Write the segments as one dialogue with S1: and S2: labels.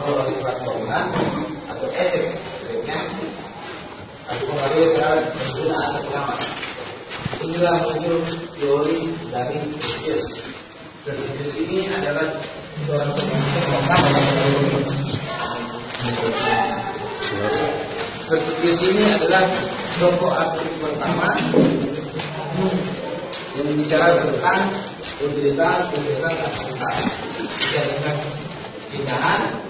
S1: menolak surat atau efek efeknya atau pengaruh terhadap penggunaan atau pengamat. Inilah muncul teori dari Yesus. Dan ini adalah seorang Berpikir ini adalah kelompok asli pertama yang bicara tentang utilitas utilitas aktivitas dengan pindahan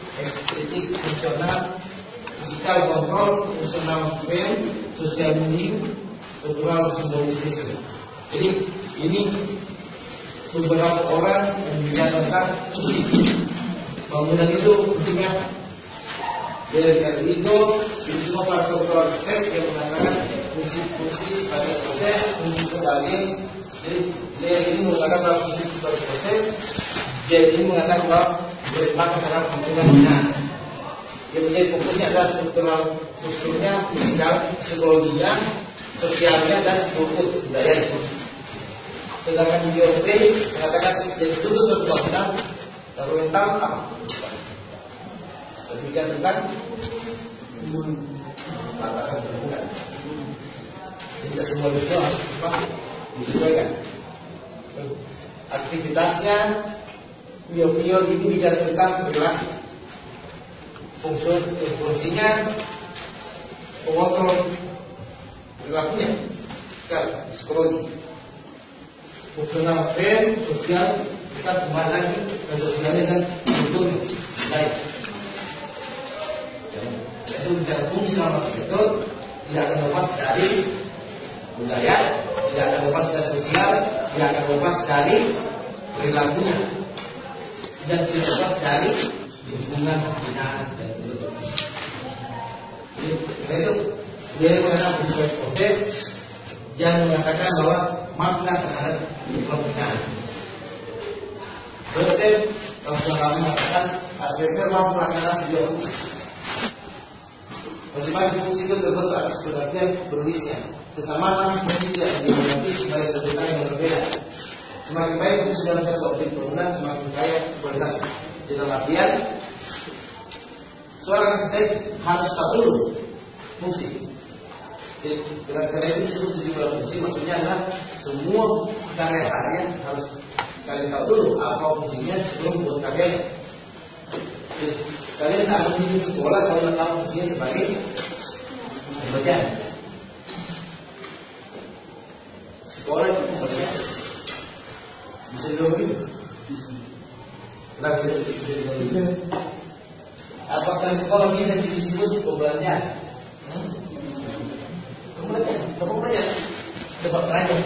S1: estetik, fungsional, physical control, fungsional frame, social meaning, cultural symbolism. Jadi ini beberapa orang yang bicara tentang bangunan itu fungsinya dari itu itu semua cultural state yang mengatakan fungsi-fungsi sebagai proses, fungsi sebagai jadi dia ini mengatakan bahwa fungsi sebagai proses, ini mengatakan bahwa bermakna terhadap penggunaan yang menjadi fokusnya adalah struktural strukturnya, fisikal, psikologinya, sosialnya dan kultur budaya. Sedangkan Geometri mengatakan jadi tubuh suatu bangunan lalu mental apa? Berbicara tentang mengatakan hubungan. Tidak semua itu harus disesuaikan. Aktivitasnya, video-video ini bicara tentang perilaku. Fungsi, fungsinya pengontrol perilakunya, psikologi. Fungsional brain, sosial, kita kembali lagi ke sosialnya dan kulturnya. Baik. Itu bicara fungsional itu tidak akan lepas dari budaya, tidak akan lepas dari sosial, tidak akan lepas dari perilakunya, dan tidak lepas dari lingkungan pembinaan dan kultur. Jadi itu dia mengatakan sesuai konsep dan mengatakan bahwa makna terhadap pembinaan. Konsep kalau sudah mengatakan aspirnya mampu melaksanakan sebuah fungsi. Masing-masing fungsi itu terbentuk atas pengertian penulisnya. Kesamaan fungsi yang dimengerti sebagai sebutan yang berbeda. Semakin baik dalam satu objek bangunan, semakin kaya kualitasnya. Di dalam artian, seorang arsitek harus tahu dulu fungsi. Karena itu disebut sejumlah fungsi, maksudnya adalah semua karya-karya harus kalian tahu dulu apa fungsinya sebelum buat karya. Kalian tak harus di sekolah kalau nggak tahu fungsinya sebagai pembelajaran. Sekolah itu pembelajaran. Bisa dibilang begitu? Kenapa bisa bisa begitu? Apakah sekolah bisa disebut pembelajaran? Hmm? Pembelajaran, pembelajaran. Coba tanya.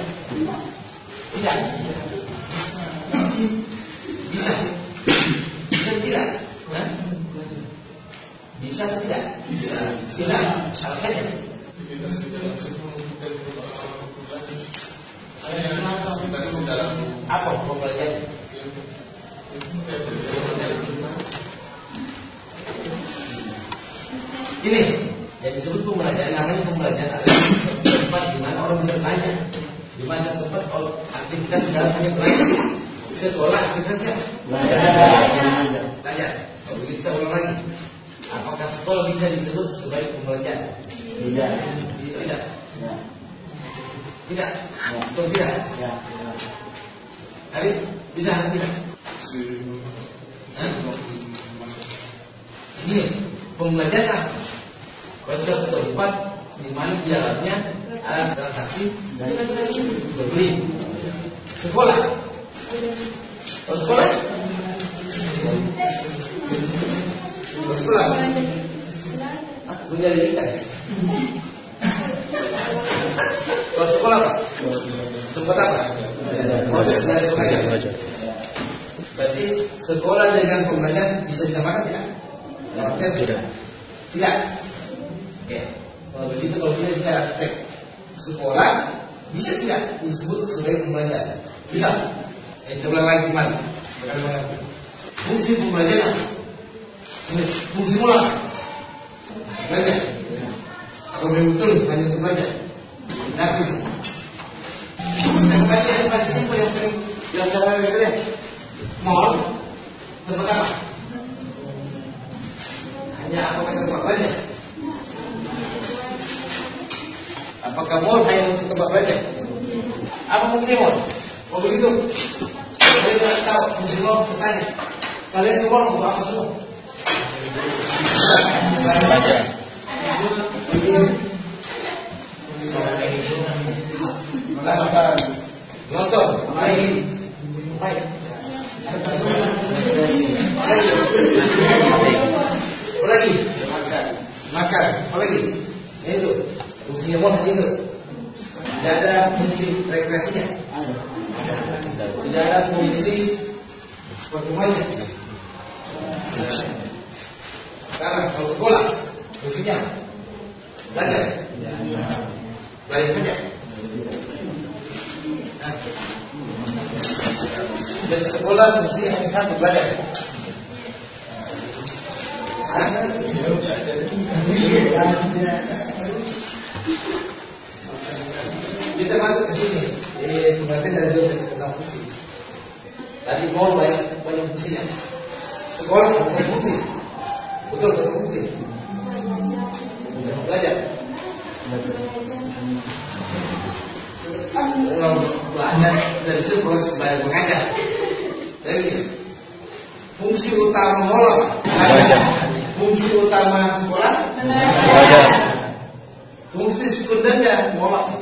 S1: Tidak. Bisa. Bisa tidak? Bisa atau tidak? Bisa. Bisa. Alasannya? Apa pembelajaran? Ini yang disebut pembelajaran namanya pembelajaran adalah tempat di mana orang bisa tanya, di mana tempat aktivitas dalam hanya belajar. Sekolah aktivitasnya belajar. Tanya, kalau begitu saya ulang lagi. Apakah sekolah bisa disebut sebagai pembelajaran?
S2: Tidak.
S1: Tidak.
S2: Ya.
S1: Tidak. Atau tidak?
S2: Ya.
S1: Hari bisa harus tidak? Ini pembelajaran Baca tempat di mana di dalamnya transaksi dan beli. Sekolah. Oh, sekolah. Sekolah. Ah, penyelidikan. Kalau sekolah apa? Sempat apa? Proses dari pengajar. Berarti sekolah dengan pembelajaran bisa disamakan tidak? Tidak. Tidak. Oke. Kalau begitu kalau kita bicara aspek sekolah bisa tidak disebut sebagai pembelajaran? Bisa. Eh, sebelah lain? Bagaimana? Fungsi pembelajaran. Fungsi mula. Belajar. Betul hanya untuk belajar? Tidak bisa. Dan baca yang paling simpel yang sering yang saya kalian mall tempat apa? Hanya apa kata tempat belajar? Apakah mall hanya untuk tempat belajar? Apa fungsi mall? Oh begitu. Kalian tidak tahu fungsi mall bertanya. Kalian mall untuk apa semua?
S2: Baca.
S1: Sekarang kalau sekolah fungsinya belajar. Belajar saja. Dan sekolah fungsinya hanya satu belajar. Kita masuk ke sini. Eh, pengertian dari dulu tentang fungsi. Tadi mau banyak banyak fungsinya. Sekolah satu fungsi. Betul fungsi. Kalau belajar dari situ proses belajar mengajar. Jadi fungsi utama molok.
S2: Belajar.
S1: Fungsi utama sekolah.
S2: Belajar.
S1: Fungsi sekundernya molok.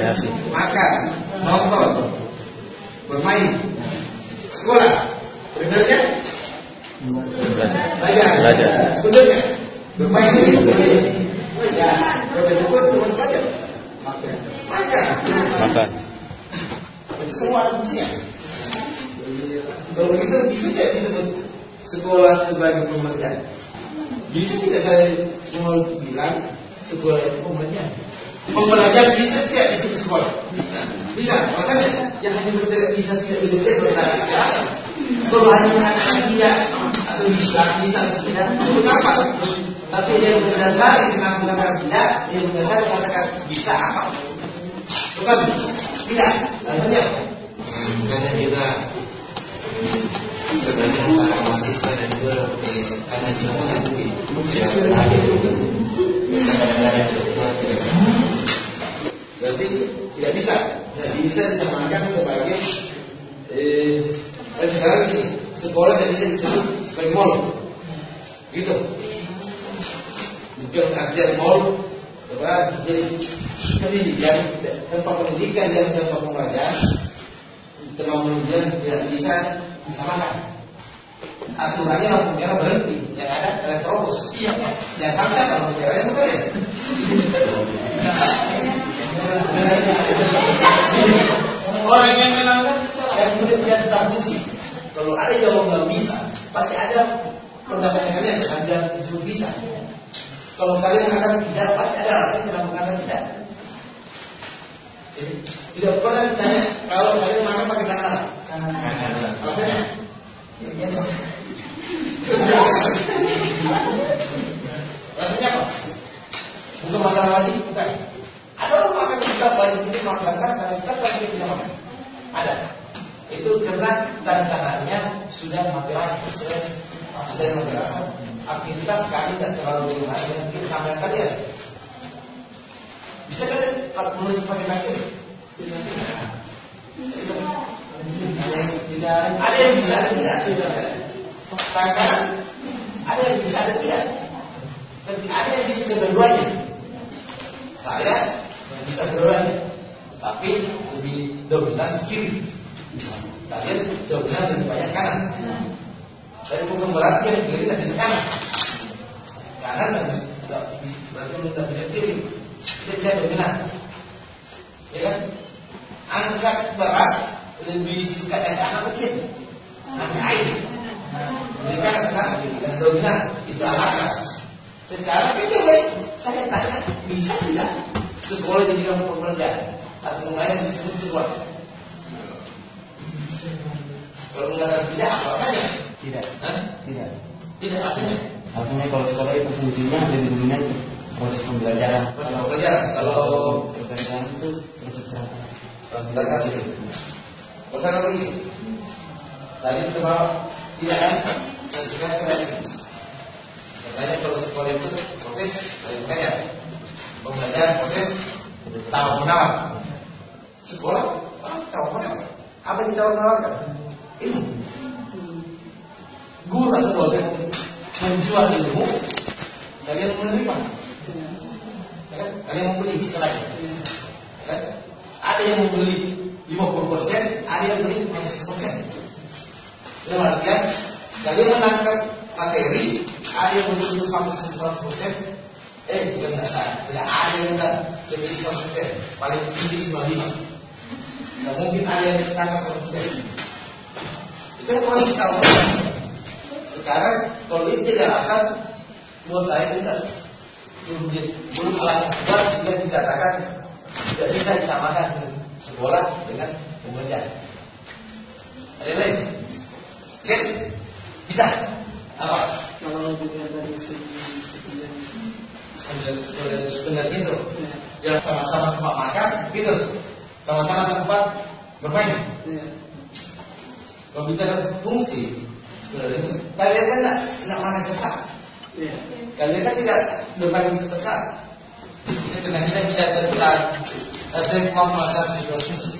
S1: Kasih. Makan. Nonton. Bermain. Sekolah.
S2: Belajar.
S1: belajar.
S2: Belajar.
S1: Sekundernya bermain. Belajar. Baca buku cuma belajar. Makan. Makan. Semua ada fungsinya. Kalau begitu bisa tidak disebut sekolah sebagai pembelajaran? Bisa tidak saya mau bilang sekolah itu pembelajaran? Pembelajaran bisa tidak disebut sekolah? Bisa. Bisa. Makanya yang hanya berteriak bisa tidak tidak berteriak. Kalau hanya mengatakan tidak atau bisa bisa tidak itu apa? Tapi dia berdasar dengan mengatakan tidak, dia berdasar mengatakan bisa apa? Bukan tidak. Apa?
S3: karena juga sebagian para mahasiswa dan di karena juga mengakui tidak hadir kadang-kadang sesuatu tidak
S1: Berarti tidak bisa. Tidak bisa disamakan sebagai eh, dan sekarang ini sekolah tidak bisa disebut sebagai mall. Gitu. Bukan artian mall, apa? Jadi pendidikan, tempat pendidikan dan tempat pembelajaran, tempat pendidikan tidak bisa disamakan. Aturannya lampu merah berhenti, yang ada elektrobus. Iya, ya sampai kalau merah itu boleh. Orang yang menangkan yang kemudian dia tetap fungsi. Kalau ada yang nggak bisa, pasti ada pendapatnya ada disebut bisa. Kalau kalian mengatakan tidak, pasti ada alasan kenapa mengatakan tidak. Jadi, tidak pernah ditanya kalau kalian makan pakai tangan. Ya, biasa. Alasannya apa? Bukan masalah lagi, bukan. Ada orang makan kita banyak ini makan karena kita pasti bisa makan. Ada. Itu karena tantangannya sudah mati rasa, sudah rasa. Aktivitas kami tidak terlalu yang kita sampaikan kalian. Bisa kan menulis pakai kaki? Tidak. Ada yang bisa, ada tidak. Ada yang bisa, ada tidak. Tapi ada yang bisa kedua-duanya. Saya bisa kedua-duanya. Tapi lebih dominan kiri. Kalian dominan lebih banyak kanan. Tapi bukan berarti yang kiri tidak bisa kanan. Kanan tidak berarti tidak bisa kiri. Dia bisa dominan. Ya kan? Angkat berat lebih suka dari anak kecil. Angkat air. Mereka adalah yang dominan itu alasan. Sekarang itu baik. Saya tanya bisa tidak? Sekolah jadi kamu pekerjaan atau mulai disebut sekolah. Kalau mengatakan tidak apa saja?
S3: Tidak.
S1: Hah?
S3: Tidak.
S1: Tidak aslinya.
S3: Artinya kalau sekolah itu fungsinya lebih dominan proses pembelajaran.
S1: Proses pembelajaran. Kalau
S3: pembelajaran itu proses.
S1: Berangkat itu. Pertanyaan begini. Tadi cuma tidak kan? Dan sekarang lagi. Katanya kalau sekolah itu proses dari makanya pembelajaran proses tahun menawar. Sekolah ah, tahun menawar. Apa di tahun menawar? Ilmu. Guru atau dosen menjual ilmu, kalian menerima. Ya kan? Kalian membeli istilahnya. Ya kan? Ada yang membeli 50%, ada yang beli 50%. Dalam artian, kalian menangkap materi, ada yang beli sampai 100%, eh bukan tidak salah, tidak ada yang tidak lebih 100%, paling tinggi 95. Tidak mungkin ada yang menangkap 100%. Itu yang harus kita lakukan. Sekarang kalau itu tidak akan buat saya tidak belum belum alat kuat tidak dikatakan tidak bisa disamakan sekolah dengan pembelajaran. Ada lain? Oke? Bisa? Apa?
S4: Kalau juga dari segi
S1: Sebenarnya itu. Ya sama-sama tempat makan, gitu. Sama-sama tempat bermain.
S4: ya,
S1: Kalau bicara fungsi. Kalian kan tidak tidak mana sesak.
S4: ya,
S1: Kalian kan tidak bermain sesak. Itu dengan kita bicara tentang tentang masalah sejauh fungsi.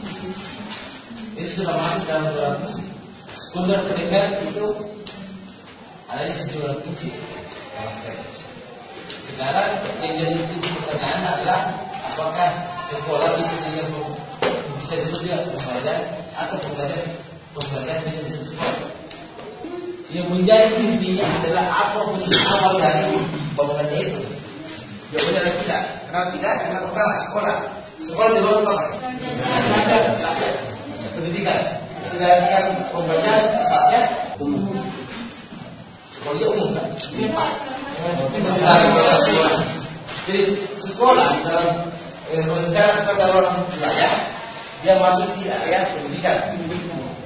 S1: Itu sudah masuk dalam dua fungsi. Sekunder pendidikan itu adanya sejumlah fungsi. Dalam aspek. Sekarang yang jadi pertanyaan adalah apakah sekolah bisa juga bisa disebut juga pembelajaran atau pembelajaran pembelajaran bisa disebut sekolah. Yang menjadi intinya adalah apa fungsi awal dari bangunannya itu. Jawabannya adalah tidak. Kenapa tidak? Karena pertama sekolah. Sekolah di luar apa? Pendidikan. Sedangkan pembelajaran sifatnya umum. Sekolah umum kan? Jadi sekolah dalam eh, rencana tata ruang wilayah dia masuk di area pendidikan.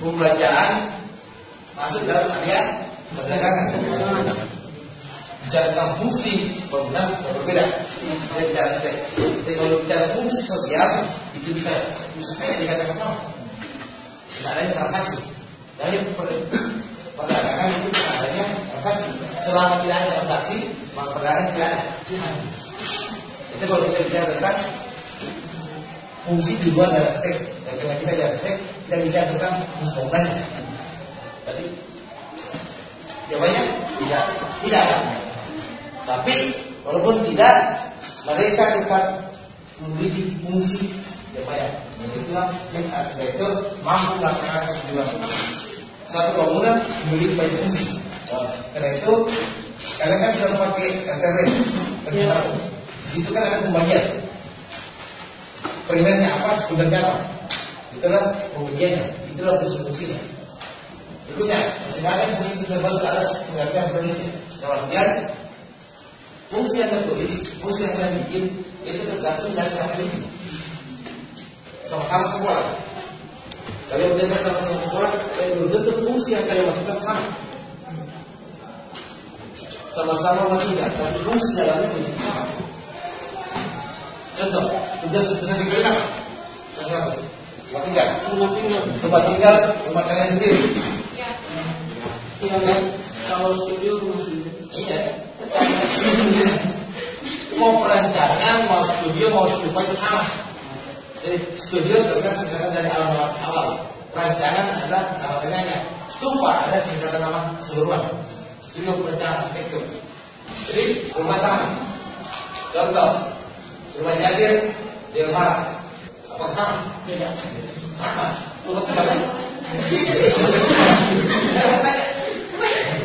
S1: Pembelajaran masuk dalam area perdagangan. Bicara tentang fungsi bangunan berbeda. Dia bicara Jadi kalau bicara fungsi sosial itu bisa bisa dikatakan sama. Tidak ada transaksi. Dari per- perdagangan itu tidak adanya transaksi. Selama tidak ada transaksi, maka perdagangan tidak ada. Itu kalau kita bicara tentang fungsi di luar dari aspek. Dan karena kita di aspek, kita bicara tentang fungsi bangunannya. Tadi jawabannya tidak, tidak. Tapi walaupun tidak, mereka tetap memiliki fungsi jabatan. Dan itulah yang itu mampu melaksanakan fungsi. Satu bangunan memiliki banyak fungsi. Karena itu kalian kan sudah pakai RTW, rencana. Di situ kan ada pembagian. Primernya apa, sebenarnya apa? Itulah pembagiannya, itulah fungsi-fungsinya. Berikutnya, sebenarnya fungsi terbentuk atas pengertian Indonesia. Dalam artian, fungsi yang tertulis, fungsi yang saya itu tergantung dari yang bikin. Sama-sama sekolah. Kalau udah sama-sama sekolah, tapi belum tentu fungsi yang kalian masukkan sama. Sama-sama tidak, tapi fungsi dalamnya belum sama. Contoh, tugas apa? Tugas apa? Tempat tinggal.
S4: rumah tinggal.
S1: Tempat tinggal rumah kalian sendiri.
S4: Iya kan? Kalau studio rumah sendiri.
S1: Iya. mau perancangan, mau studio, mau itu sama. Jadi studio terlihat singkatan dari awal awal. Perancangan adalah nama tengahnya. Stupa ada singkatan nama keseluruhan. Studio perencanaan arsitektur. Jadi rumah sama. Contoh, rumah Jasir di Elmara. Apa sama?
S4: Beda.
S1: Sama. Untuk tinggal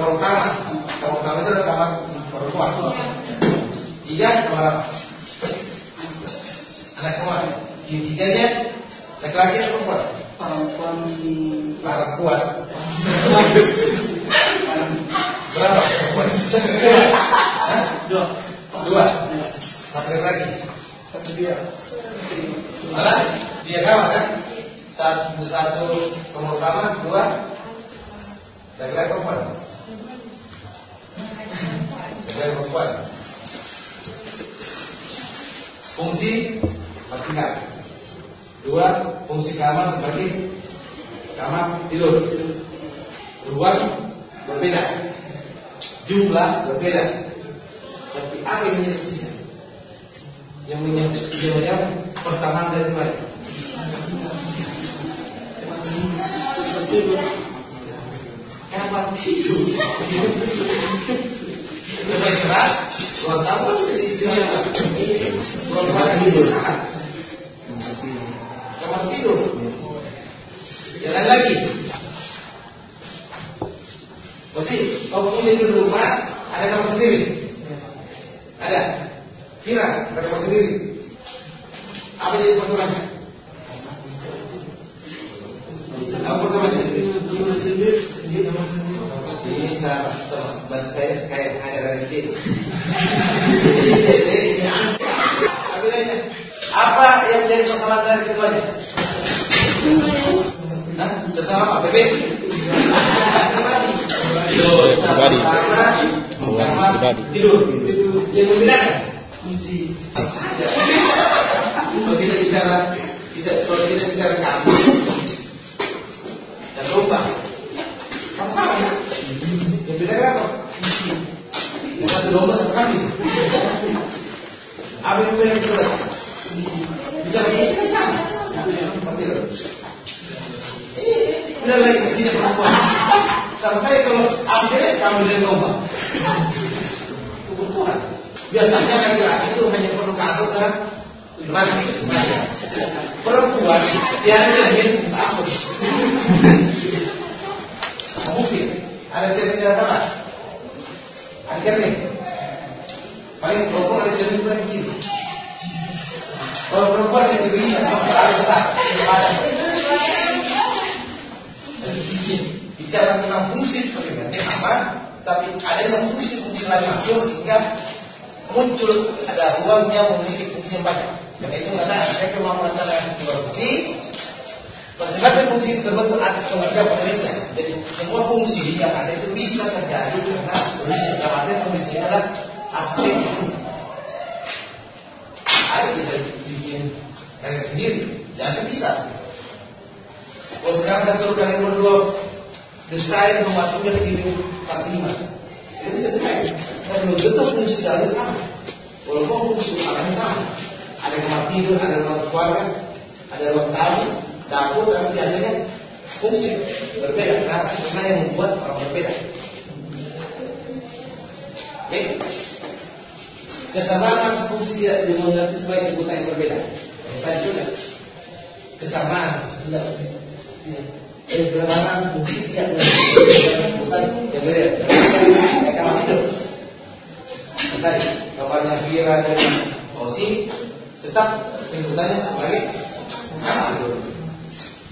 S1: utama. Kamar utama itu adalah kamar perempuan. Tiga kamar apa? Anak semua. Di tiganya laki-laki atau perempuan?
S4: perempuan
S1: Perempuan. Berapa perempuan?
S4: Dua
S1: Dua. Satu lagi.
S4: satu dia
S1: Mana? Dia kamar kan? Satu satu kamar utama, dua laki-laki perempuan. Fungsi masing-masing. Dua, fungsi kamar sebagai kamar tidur. Ruang berbeda. Jumlah berbeda. Tapi apa yang menjadi fungsinya? Yang persamaan dari mereka. Coba istirahat. Ruang tamu kan bisa diistirahat. Ruang kamar tidur. Kamar tidur. Jalan lagi. Masih, kalau di rumah, ada kamar sendiri. Ada. Kira, ada kamar sendiri. Apa jadi persoalannya? Apa persoalannya?
S4: Sendiri kamar sendiri
S1: Ini sahabat teman saya kayak ada sini. Ini. Apa yang menjadi persamaan dari keduanya? Hah? Sesama apa? Tidur.
S2: Pribadi. Pribadi.
S1: Tidur. Yang membedakan. saja. Kalau kita bicara kalau kita bicara kamu dan domba, sama-sama ya. Yang beda apa? Yang satu domba satu kambing. Apa yang beda itu? Bicara ini kan sama. Seperti itu. Ini lagi ke sini perempuan. Sama saya kalau ambil kambing dan domba. Kebutuhan. Biasanya laki-laki itu hanya perlu kasut dan mandi. Perempuan dia lahir takut. Mungkin ada cermin di lapangan. Ada cermin. Paling perempuan ada cermin paling kecil. Kalau perempuan ada cermin ada besar. Ada. Bicara tentang fungsi sebenarnya sama, tapi ada yang fungsi-fungsi lain masuk sehingga muncul ada ruang memiliki fungsi banyak. Dan itu karena saya cuma melaksanakan dua fungsi. Masing-masing fungsi itu terbentuk atas pengertian penulisnya. Jadi semua fungsi yang ada itu bisa terjadi karena penulisnya. Dalam arti penulisnya adalah aspek ada bisa bikin karya sendiri. Jangan bisa. Kalau sekarang saya suruh kalian berdua desain rumah tangga begini empat lima. Itu bisa desain. Dan belum tentu fungsi dalamnya sama. Walaupun fungsi utamanya sama. Ada kamar tidur, ada ruang keluarga, ada ruang tamu, dapur, tapi biasanya fungsi berbeda. Karena yang membuat orang berbeda. Oke? Kesamaan fungsi tidak dimengerti sebagai sebutan yang berbeda. Tadi juga kesamaan tidak eh, kesamaan fungsi tidak sebutan yang berbeda. Kamar tidur. Tadi kabarnya Vira dan Osi tetap penyebutannya sebagai kamar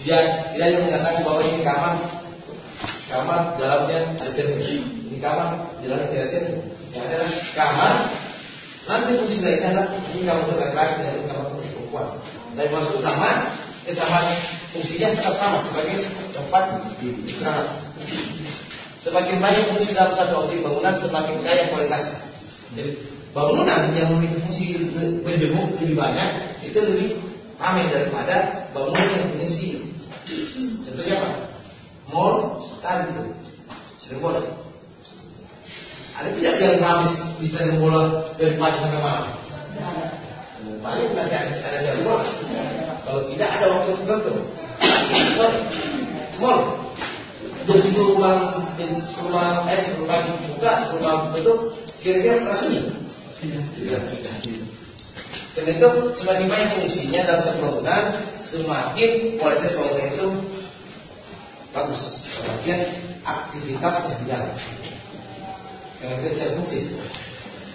S1: Dia tidak hanya mengatakan bahwa ini kamar kamar dalamnya ada cermin. Ini kamar dalamnya tidak ada cermin. Yang adalah kamar Nanti fungsi lainnya adalah ini kamar untuk laki-laki dan ini kamar untuk perempuan. Tapi maksud utama kesamaan fungsinya tetap sama sebagai tempat istirahat. Semakin banyak fungsi dalam satu objek bangunan, semakin kaya kualitasnya. Jadi bangunan yang memiliki fungsi lebih banyak itu lebih ramai daripada bangunan yang fungsi. Contohnya apa? Mall tadi itu Cirebon. Ada tidak yang habis bisa bola dari pagi sampai malam? Paling nanti ada, ada jadwal. Kalau tidak ada waktu tertentu. Mall. jam 10 malam jam 10 malam eh 10 pagi buka 10 malam tutup kira-kira terasa sunyi tidak dan itu semakin banyak fungsinya dalam satu bangunan semakin kualitas bangunan itu bagus. Semakin aktivitas yang jalan yang itu saya fungsi.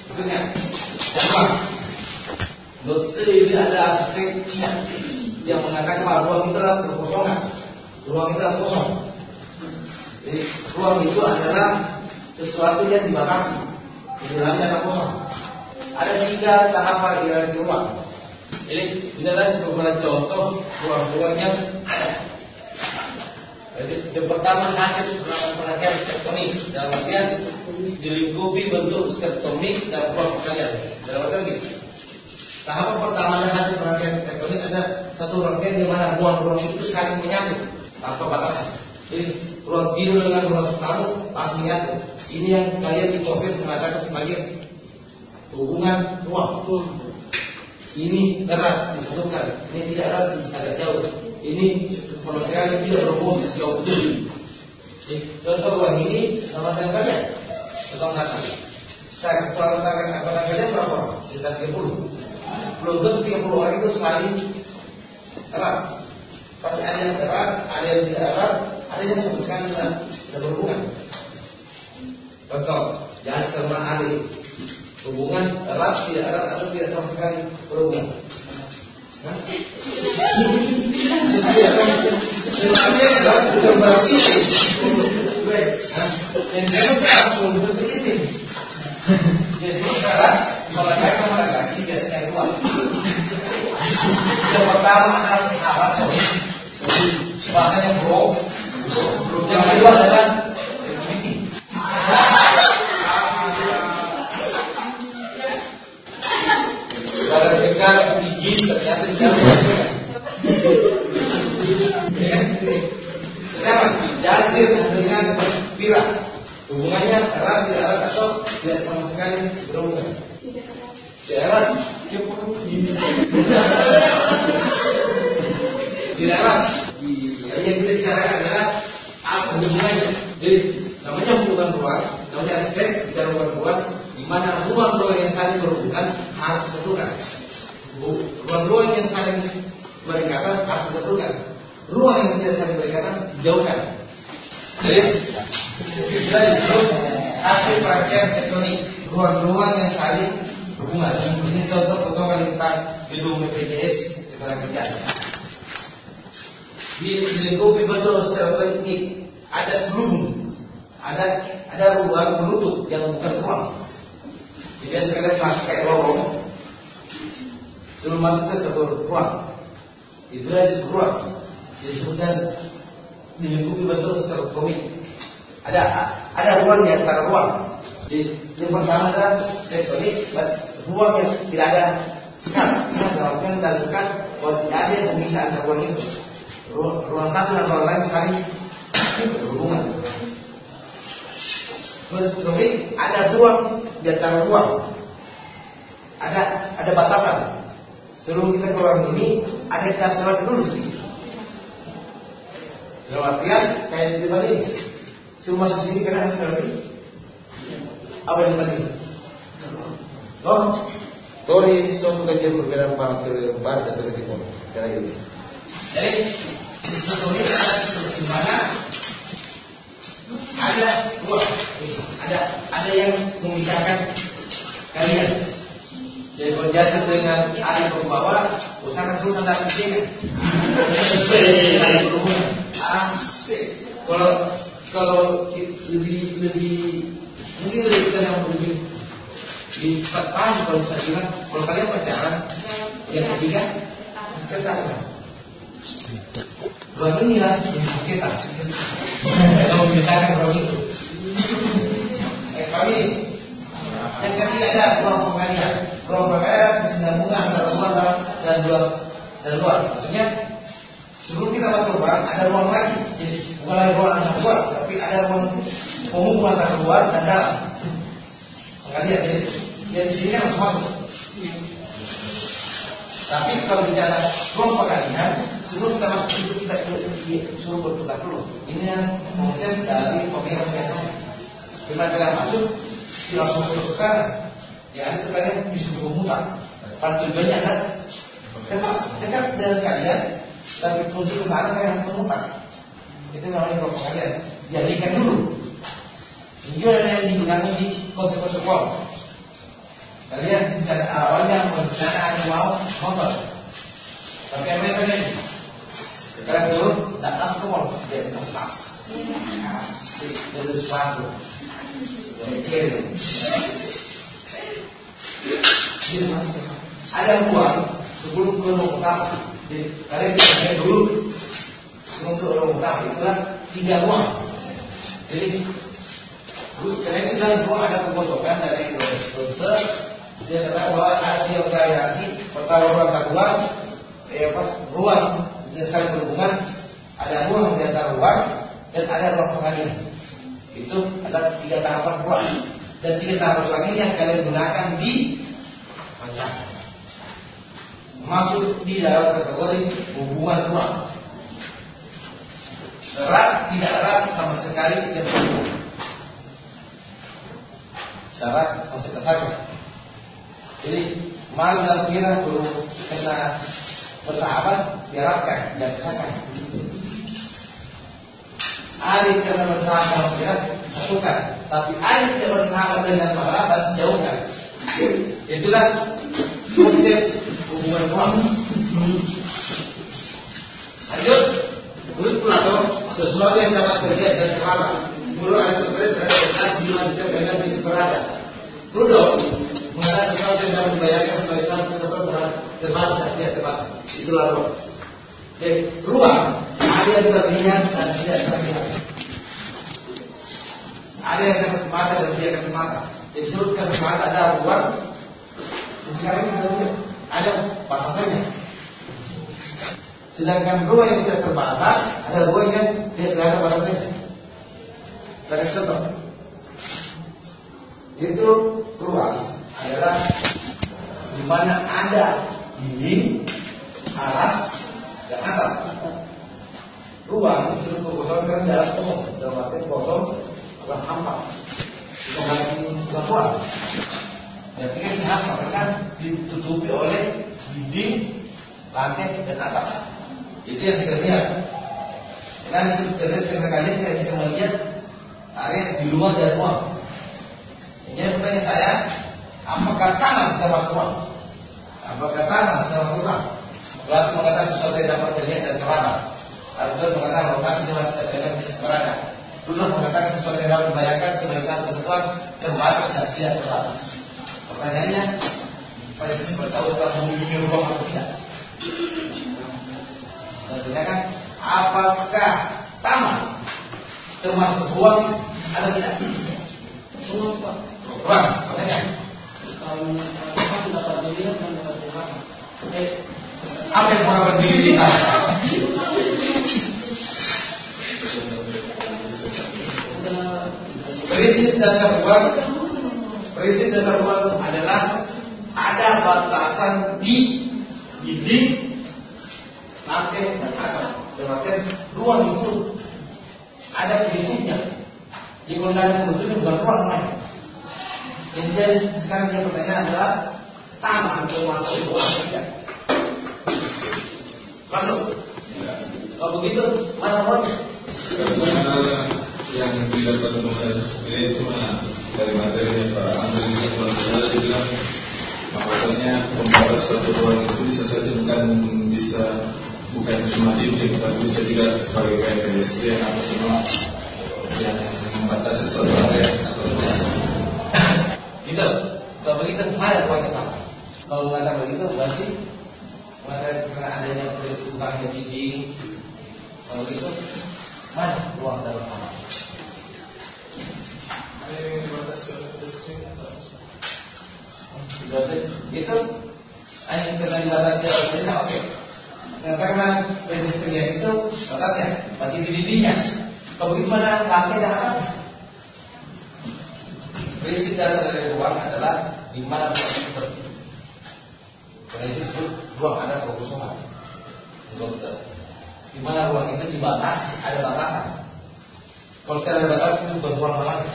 S1: Betulnya Sama Menurut ini ada aspek Yang mengatakan bahwa ruang itu adalah kekosongan Ruang itu adalah kosong. Jadi ruang itu adalah Sesuatu yang dibatasi. Di dalamnya ada kosong Ada tiga tahapan di dalam ruang Jadi ini adalah beberapa contoh Ruang-ruang ada jadi yang pertama hasil penelitian tektonik dalam artian dilingkupi bentuk tektonik dalam ruang kalian. Dalam artian gitu. Tahapan pertama dari hasil penelitian tektonik ada satu rangkaian di mana ruang-ruang itu saling menyatu tanpa batasan. Jadi ruang tidur dengan ruang tamu langsung menyatu. Ini yang kalian di konsep mengatakan sebagai hubungan ruang. Ini erat disatukan, ini tidak erat agak jauh. Ini sama sekali tidak berhubung di sejauh itu. Contoh ruang ini sama dengan kalian atau enggak? Saya keluarkan apa kalian berapa orang? Sekitar 30 Belum tentu 30 orang itu saling erat Pasti ada yang erat, ada yang tidak erat Ada yang sama sekali tidak, berhubungan Contoh, jangan sama adik Hubungan erat, tidak erat, atau tidak sama sekali berhubungan yang pertama adalah. Yang kedua adalah. Dekat izin ternyata tidak Sekarang Jasir dengan Fira Hubungannya erat tidak erat atau tidak sama sekali berhubungan. Tidak erat Tidak erat. Yang kita bicarakan adalah Apa hubungannya. Jadi namanya hubungan ruang Namanya aspek bicara hubungan ruang di mana ruang-ruang yang saling berhubungan harus disatukan ruang-ruang yang saling berdekatan harus disatukan ruang yang tidak saling berdekatan dijauhkan jadi kita disebut tektonik. Ruang-ruang yang saling berhubungan. Ini contoh-contoh tentang gedung BPJS kerjaan di lingkupi betul secara teknik ada selubung ada ada ruang penutup yang bukan ruang jadi sekalian pakai lorong sebelum masuk ke satu ruang. Itu adalah disebut ruang. Disebutnya dilingkupi betul secara komik. Ada ada ruang di antara ruang. Jadi yang pertama adalah tektonik ruang yang tidak ada sekat. Sekat dalam tidak sekat bahwa tidak ada yang bisa antara ruang itu. Ruang, ruang satu dan ruang lain saling berhubungan. Berarti ada ruang di antara ruang. Ada ada batasan. Sebelum kita keluar ini, ada kita sholat dulu sih. Dalam artian kayak di depan ini. Sebelum masuk sini kita harus sholat ini. Apa yang depan ini? Oh, Tori sono kajian perbedaan para barat dan timur. Karena itu. Jadi ada di mana ada dua, ada ada yang memisahkan kalian. Jadi kalau jasa dengan adik pembawa, usahakan dulu tanda pisingan. Asik. Kalau kalau lebih lebih mungkin lebih kita yang lebih lebih paham kalau saya bilang kalau kalian pacaran yang ketiga ketahuan. Ruang inilah yang kita Kalau misalkan ruang itu Eh kami Yang ketiga ada ruang pengalian Ruang pengalian kesinambungan antara luar dan luar dan luar Maksudnya Sebelum kita masuk ruang ada ruang lagi Jadi bukan lagi ruang antara luar Tapi ada ruang penghubung antara luar dan dalam Pengalian jadi Jadi di sini langsung masuk Tapi kalau bicara ruang pengalihan, sebelum kita masuk itu kita suruh berputar dulu. Ini yang konsep dari pemirsa biasanya. Cuma kalian masuk, langsung masuk sana. Ya itu kalian disuruh memutar. Pada tujuannya adalah dekat, dekat dengan kalian, tapi tujuh ke sana kalian langsung mutar. Itu namanya ruang pengalihan. Jadikan dulu. Ini yang digunakan di konsep-konsep Kalian tidak awalnya perencanaan mau motor. Tapi apa yang terjadi? Kalian turun, tidak ke mall, dia tidak selaras. Asik, dari sepatu. Dari kiri. Ada uang sebelum ke utama. Jadi kalian bisa dulu sebelum ke utama itulah tiga uang. Jadi kalian kita semua ada kekosongan dari sponsor dia kata bahwa yang hati pertama ruang kedua ya pas ruang yang berhubungan ada ruang di antara ruang dan ada ruang pengalihan itu ada tiga tahapan ruang dan tahapan ruang ini yang kalian gunakan di macam masuk di dalam kategori hubungan ruang. Erat tidak erat sama sekali tidak berhubungan syarat masih tersangka. Jadi malu dan kira belum kena bersahabat diharapkan dan kesahkan. Ali karena bersahabat kira satukan, tapi Ali tidak bersahabat dengan sahabat jauhkan. Itulah konsep hubungan suami. Lanjut, menurut Plato, sesuatu yang dapat terjadi dan sahabat. Menurut Aristoteles, ada sesuatu di setiap energi seberada. Rudolf mengatakan sesuatu yang dapat membayangkan sebagai satu kesatuan terbatas dan tidak terbatas. Itulah. Jadi ruang ada yang terlihat dan tidak terlihat. Ada yang kasat mata dan tidak kasat mata. Jadi surut kasat mata ada ruang. Dan sekarang kita lihat ada batasannya. Sedangkan ruang yang tidak terbatas ada ruang yang tidak ada batasannya. Saya contoh. Itu ruang adalah di mana ada dinding, alas, dan atap. Ruang seluruh kekosongan kan dalam kosong, dalam arti kosong adalah hampa. Bukan lagi ruang. Dan ini hampa kan ditutupi oleh dinding, lantai, dan atap. Itu yang kita lihat. Dan sebenarnya kalian tidak bisa melihat area di luar dari ruang. Ini pertanyaan saya, Apakah tanah termasuk ruang? Apakah tanah termasuk ruang? Berarti mengatakan sesuatu yang dapat terlihat dan terlambat. Aristoteles mengatakan lokasi jelas terlihat di berada. Dulu mengatakan sesuatu yang dapat dibayangkan sebagai satu kesatuan terbatas dan tidak terbatas. Pertanyaannya, pada sini bertahu tentang mengunjungi ruang atau tidak? Pertanyakan, apakah taman termasuk ruang atau tidak? Semua ruang. Pertanyaan apa yang pernah berdiri di sana? Prinsip dasar uang Prinsip dasar uang adalah Ada batasan di Dinding Lantai dan atap Dalam ruang itu Ada prinsipnya Di undang itu bukan ruang main jadi sekarang yang pertanyaan adalah tanah untuk masuk itu tidak? Masuk. Kalau begitu mana maunya?
S5: yang didapat oleh ini cuma dari materinya Pak Andri ini kalau saya bilang bahwasanya pembatas satu ruang itu bisa saja bukan bisa bukan cuma dinding tapi bisa juga sebagai kayak pedestrian atau semua yang membatasi suatu area atau
S1: Gitu. Kalau begitu mana poin pertama? Kalau mengatakan begitu berarti mengatakan karena adanya tukangnya gigi. Kalau begitu mana ruang dalam Berarti itu hanya karena dibatasi oleh oke. Nah, karena pedestrian itu batasnya, berarti di dindingnya. Kalau begitu mana lantai dan atapnya? Prinsip dasar dari ruang adalah di mana itu berdiri. Karena itu disebut ruang ada. Ruang besar. Di mana ruang itu dibatas, ada batasan. Kalau tidak ada batas itu bukan ruang namanya.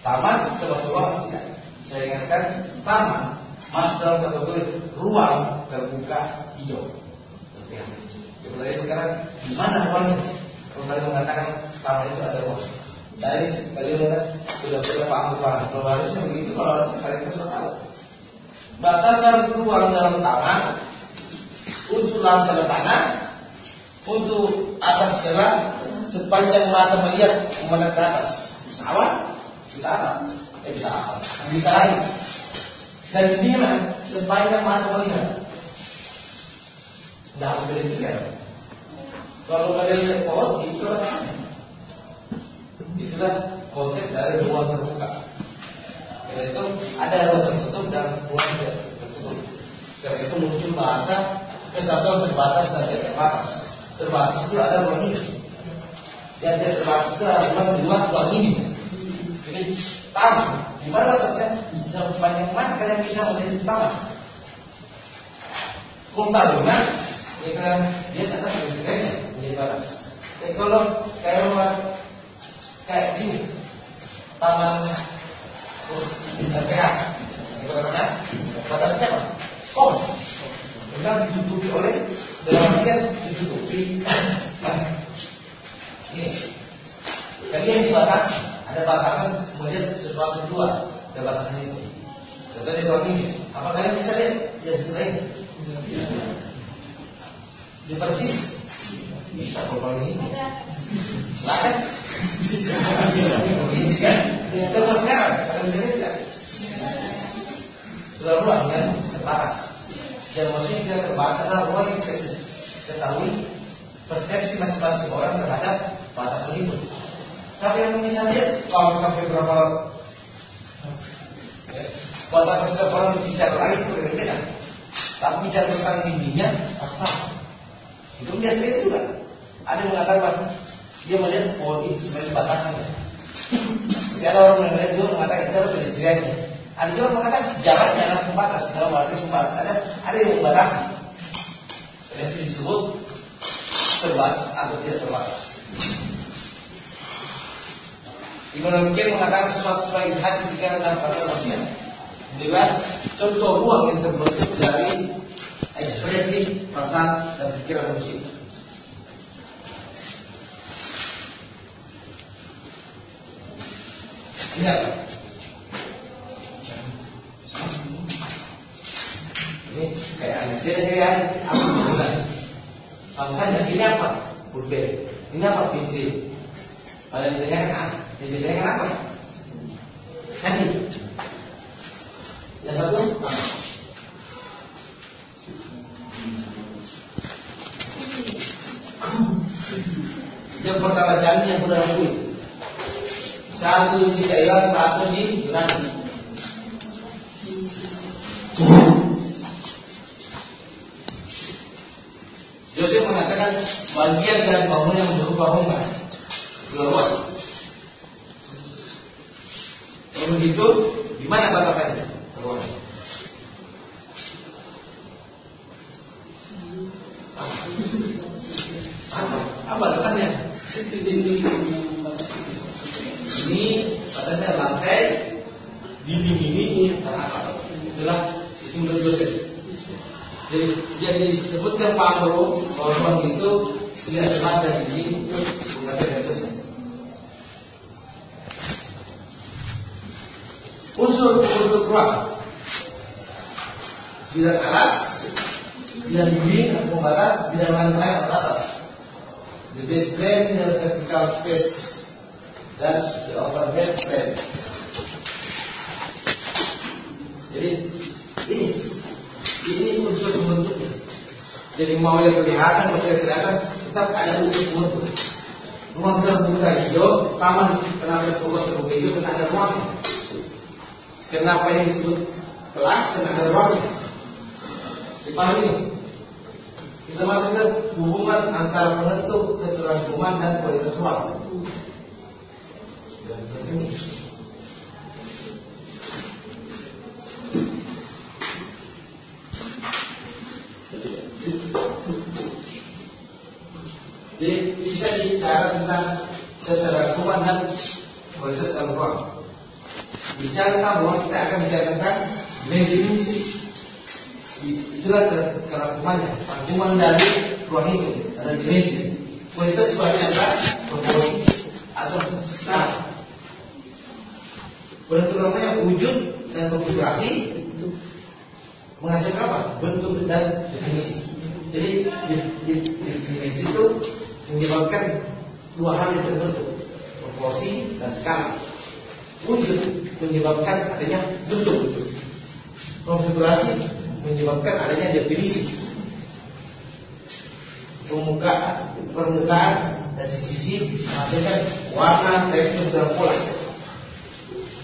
S1: Taman termasuk ruang tidak. Saya ingatkan taman masuk dalam kategori ruang terbuka hijau. Ya, sekarang di mana ruangnya? Kalau kalian mengatakan taman itu ada ruang. Tadi kalian sudah beberapa anggapan. Kalau harusnya begitu, kalau kalian sudah tahu. Batasan ruang dalam taman unsur langsung tanah untuk atas jalan sepanjang mata melihat menatap ke atas pesawat bisa apa? Eh bisa apa? Bisa lagi. Dan mana sepanjang mata melihat. Tidak harus berhenti Kalau kalian lihat pohon, itu adalah Itulah konsep dari ruang terbuka. Yaitu ada ruang tertutup dan ruang tertutup. Karena itu muncul bahasa kesatuan terbatas dan tidak terbatas. Terbatas itu ada ini. Dan tidak terbatas itu ada dua ini. Jadi taman. Di mana batasnya? Sepanjang mana kalian bisa taman? Kota rumah, ya kan dia tetap presiden menjadi batas. Tapi kalau kayak kayak gini, taman LPH, itu katanya batasnya apa? Oh, Bukan ditutupi oleh dalam artian ditutupi. Ini. Kalian dibatasi. Ada batasan kemudian sesuatu dua. Ada batasan itu. Contoh di ruang ini. Apa kalian bisa lihat? Ya selain. Di persis. Bisa kalau ini. Silakan. Ini kan. Terus sekarang. Kalian bisa lihat. Sudah ruang kan terbatas dan maksudnya adalah ruang yang kita ketahui persepsi masing-masing orang terhadap bahasa itu. Siapa yang bisa lihat kalau sampai berapa ya, bahasa setiap orang bicara lain berbeda. Tapi bicara tentang dindingnya asal itu biasa itu juga. Ada yang mengatakan dia melihat pohon itu sebagai batasannya. Tidak ada orang yang melihat juga mengatakan itu harus pedestriannya. Ada juga mengatakan jalan jangan pembatas dalam arti pembatas ada ada yang membatasi. Itu disebut terbatas atau tidak terbatas. Ibnu Qayyim mengatakan sesuatu sebagai hasil pikiran dan kata manusia. Inilah contoh ruang yang terbentuk dari ekspresi perasaan dan pikiran manusia. Ini kayak anak saya saya apa bulan. Sama saja ini apa? Pulpen. Ini apa? Pensil. Pada ditanyakan apa? Yang ditanyakan apa? Kan ini. Yang satu Yang pertama jamnya yang sudah lakuin. Satu di Thailand, satu di Yunani. Mengatakan bagian dari bangunan yang berubah-ubah keluar. Kalau begitu, di mana batasannya? Keluar. Apa? Apa batasannya? Ini batasnya lantai, dinding ini dan apa? Itulah itu menurut Yosef. Jadi jadi disebutkan Pak Guru bahwa itu dia adalah dari ini bukan dari itu. Unsur untuk ruang tidak atas, tidak dinding atau pembatas, tidak lantai atau atas. The base plane, the vertical space, dan the overhead plane. Jadi ini ini unsur pembentuknya. Jadi mau yang kelihatan, mau yang kelihatan, tetap ada unsur pembentuk. Ruang terbuka hijau, taman kenapa disebut terbuka hijau karena ada ruangnya. Kenapa yang disebut kelas karena ada ruangnya. Dipahami? Kita masuk ke hubungan antara penentu keterangkuman dan kualitas ruang. Dan. Jadi kita bicara tentang ketergantungan dan kualitas dalam ruang. Bicara ruang kita akan bicara tentang dimensi. Itulah kerangkumannya, rangkuman dari ruang itu ada dimensi. Kualitas sebenarnya adalah proporsi atau skala. Penentuannya wujud dan konfigurasi menghasilkan apa? Bentuk dan definisi. Jadi dimensi itu menyebabkan dua hal yang terbentuk, proporsi dan skala. Wujud menyebabkan adanya bentuk. Konfigurasi menyebabkan adanya definisi. Permukaan, permukaan dan sisi-sisi menghasilkan warna, tekstur, dan pola.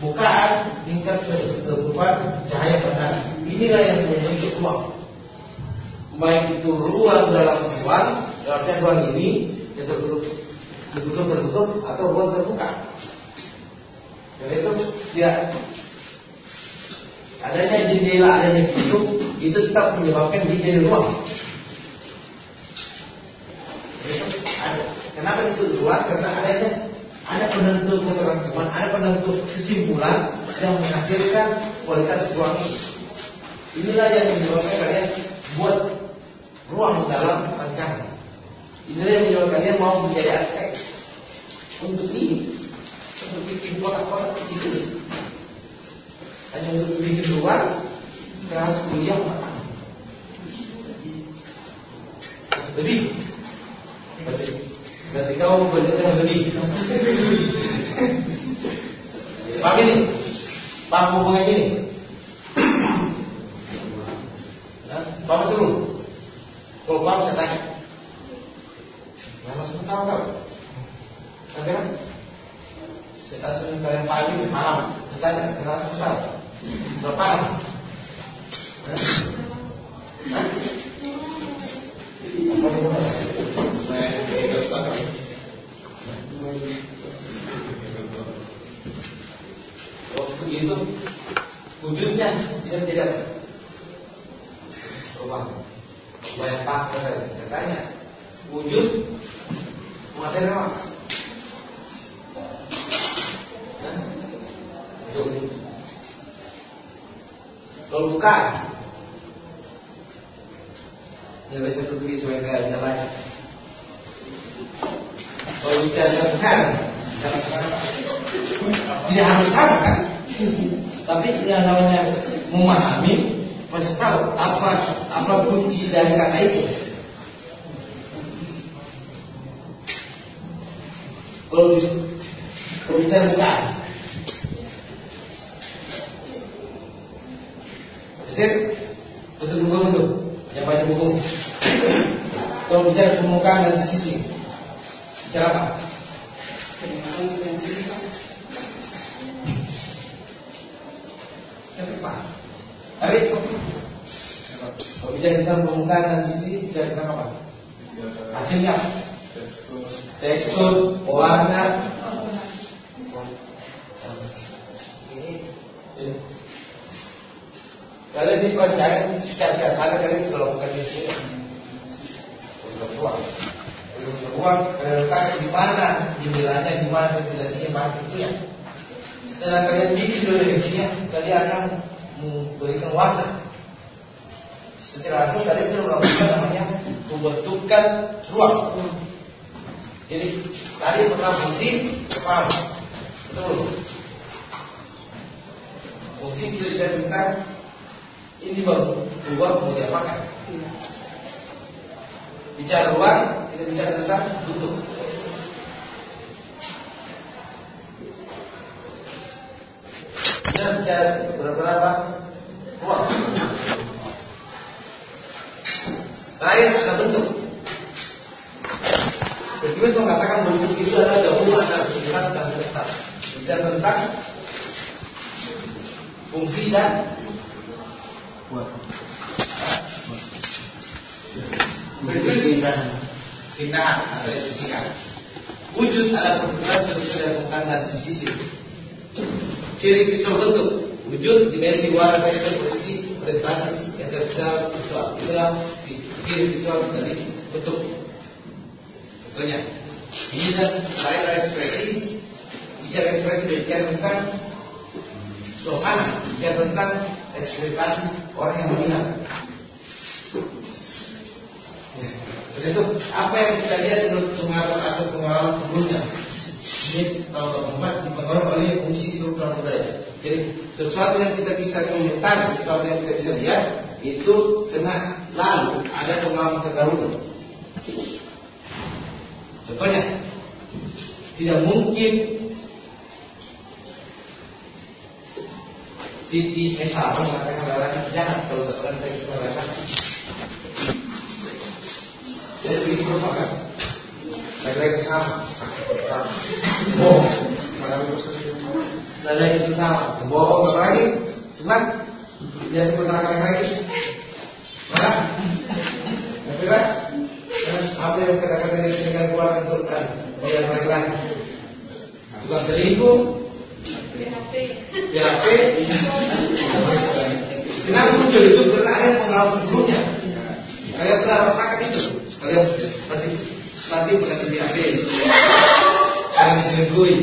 S1: Bukaan tingkat ketutupan cahaya pada inilah yang membentuk ruang. Baik itu ruang dalam ruang, artinya ruang ini yang tertutup, tertutup tertutup atau ruang terbuka. Dan itu tidak adanya jendela, adanya pintu itu tetap menyebabkan dia jadi ruang. Kenapa disebut ruang? Karena adanya ada penentu keterangkuman, ada penentu kesimpulan yang menghasilkan kualitas ruang ini. Inilah yang menyebabkan kalian buat ruang dalam rancangan. Inilah yang menyebabkan kalian mau menjadi aspek untuk ini, untuk bikin kotak-kotak kecil hanya untuk bikin ruang, kita harus kuliah matang. Lebih, berarti, berarti kau benar lebih. Paham ini? Paham hubungan ini? Paham dulu. Kalau paham saya tanya. Ketawa kau? Tapi kan? Saya tak kalian paham ini, paham. Saya tanya, kenal susah. Paham? Waktu itu wujudnya bisa tidak berubah. Banyak pak saya tanya, wujud menghasilkan apa? Wujud. Kalau bukan, ini bisa tutupi supaya tidak ada lagi. Kalau bicara bukan, tidak harus sama kan? Tapi yang namanya memahami mesti tahu apa apa kunci dari kata itu. Kalau kalau bicara bukan, Sip, tutup buku dulu, yang baca buku. Kalau bicara permukaan dan sisi, bicara apa? Tapi kalau bicara tentang permukaan dan sisi, bicara tentang apa? Hasilnya tekstur, warna. Ini. Kalau dipercaya secara salah kalian sudah lakukan itu. Untuk ruang, untuk ruang letak di mana, jendelanya di mana, ventilasinya mana itu ya. Setelah kalian bikin dulu definisinya, kalian akan memberikan warna. Secara langsung kalian sudah melakukan namanya pembentukan ruang. Jadi tadi pertama fungsi kepala, betul. Fungsi itu tidak tentang ini baru ruang mau diapakan? Bicara ruang, kita bicara tentang bentuk. Kita bicara beberapa Terakhir ada bentuk. Berkimis mengatakan bentuk itu adalah gabungan antara jelas dan tetap. Bicara tentang fungsi dan Pindahan atau estetika Wujud adalah perbuatan berbeda bukan dan sisi Ciri visual bentuk Wujud, dimensi, warna, tekstur, posisi, orientasi, yang tersebut visual Itulah ciri visual dari bentuk Contohnya, ini kan saya ekspresi, bicara ekspresi bicara tentang suasana, bicara tentang ekspektasi orang yang melihat. Jadi itu apa yang kita lihat menurut pengalaman atau pengalaman sebelumnya ini tahun 84 dipengaruhi oleh fungsi struktural budaya. Jadi sesuatu yang kita bisa komentari, sesuatu yang kita bisa lihat itu kena lalu ada pengalaman terdahulu. Contohnya, tidak mungkin Siti Esa mengatakan larangan jangan kalau orang saya bisa larangan. Jadi begitu merupakan lagi sama, sama. Bohong, lagi itu sama. Bohong apa lagi? Sebut serangkan lagi. Mana? Tapi kan? Apa yang kata-kata yang dengan keluar tentukan dia lagi. Bukan selingkuh, PHP Kenapa muncul itu? Karena ada pengalaman sebelumnya Kalian pernah rasakan itu Kalian pasti Nanti pernah PHP Kalian diselingkuhi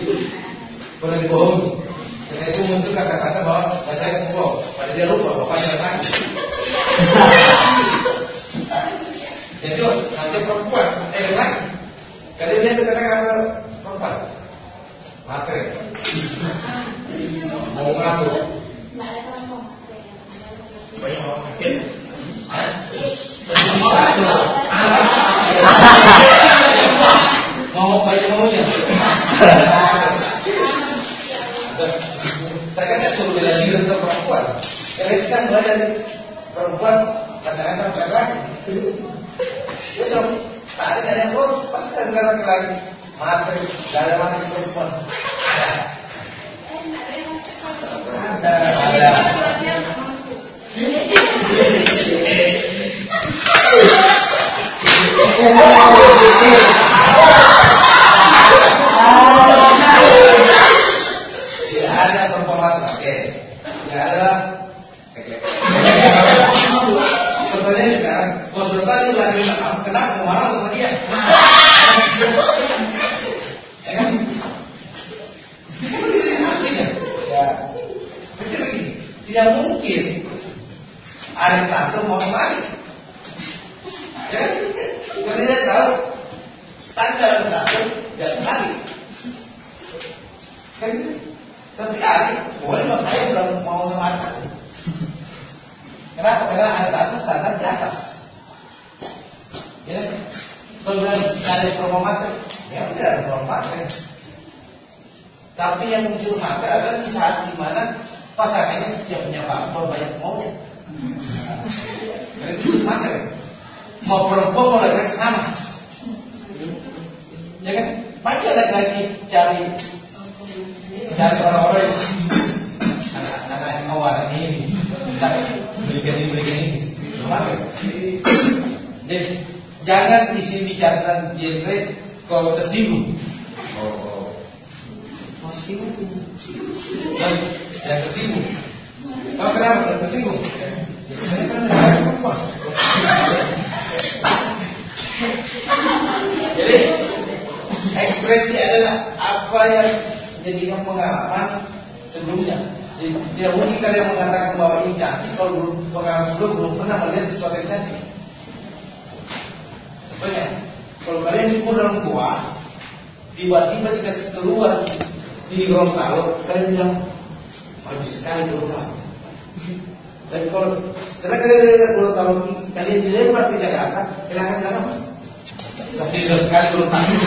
S1: Pernah dibohongi Karena itu muncul kata-kata bahwa Saya bohong Pada dia lupa bapaknya datang Jadi nanti perempuan Eh lagi Kalian biasa katakan perempuan Materi mau ngatur banyak orang sakit mau banyak diri untuk perempuan. Kalau kita dari perempuan kadang-kadang cewek besok tak ada yang bos pasti ada laki-laki. Mati dari mana perempuan. Ada ada. Tidak ada performa oke tidak ada pertanyaan sekarang konsultan juga kenapa ke mana sama dia ya kan Ya. Mesti begini, tidak mungkin ada satu mau kembali. Ya, karena dia tahu standar satu tidak kembali. Kan? Tapi Ari, boleh mau saya belum mau sama. Kenapa? Karena ada satu standar di atas. Ya, kalau ada promomater, ya tidak ada promomater. Tapi yang muncul maka adalah di saat di mana pasangannya tidak punya apa banyak maunya. Itu maka mau perempuan mau laki-laki sama. Ya kan? Banyak laki-laki cari cari orang-orang yang anak-anak yang warna ini, berikan ini, berikan ini. Jadi jangan di sini bicarakan genre kalau tersinggung. Oh. Dan yang tersinggung. Kalau kenapa tersinggung? Saya. Jadi ekspresi adalah apa yang jadikan pengalaman sebelumnya. Jadi, tidak mungkin kalian mengatakan bahwa ini cantik kalau pengalaman sebelum belum pernah melihat sesuatu yang cantik. Sebenarnya, kalau kalian dikur dalam gua, tiba-tiba dikasih keluar di Gorontalo, kalian bilang maju sekali Gorontalo. Dan kalau setelah kalian lihat Gorontalo, kalian dilempar ke Jakarta, kehilangan apa? Tapi sekali Gorontalo.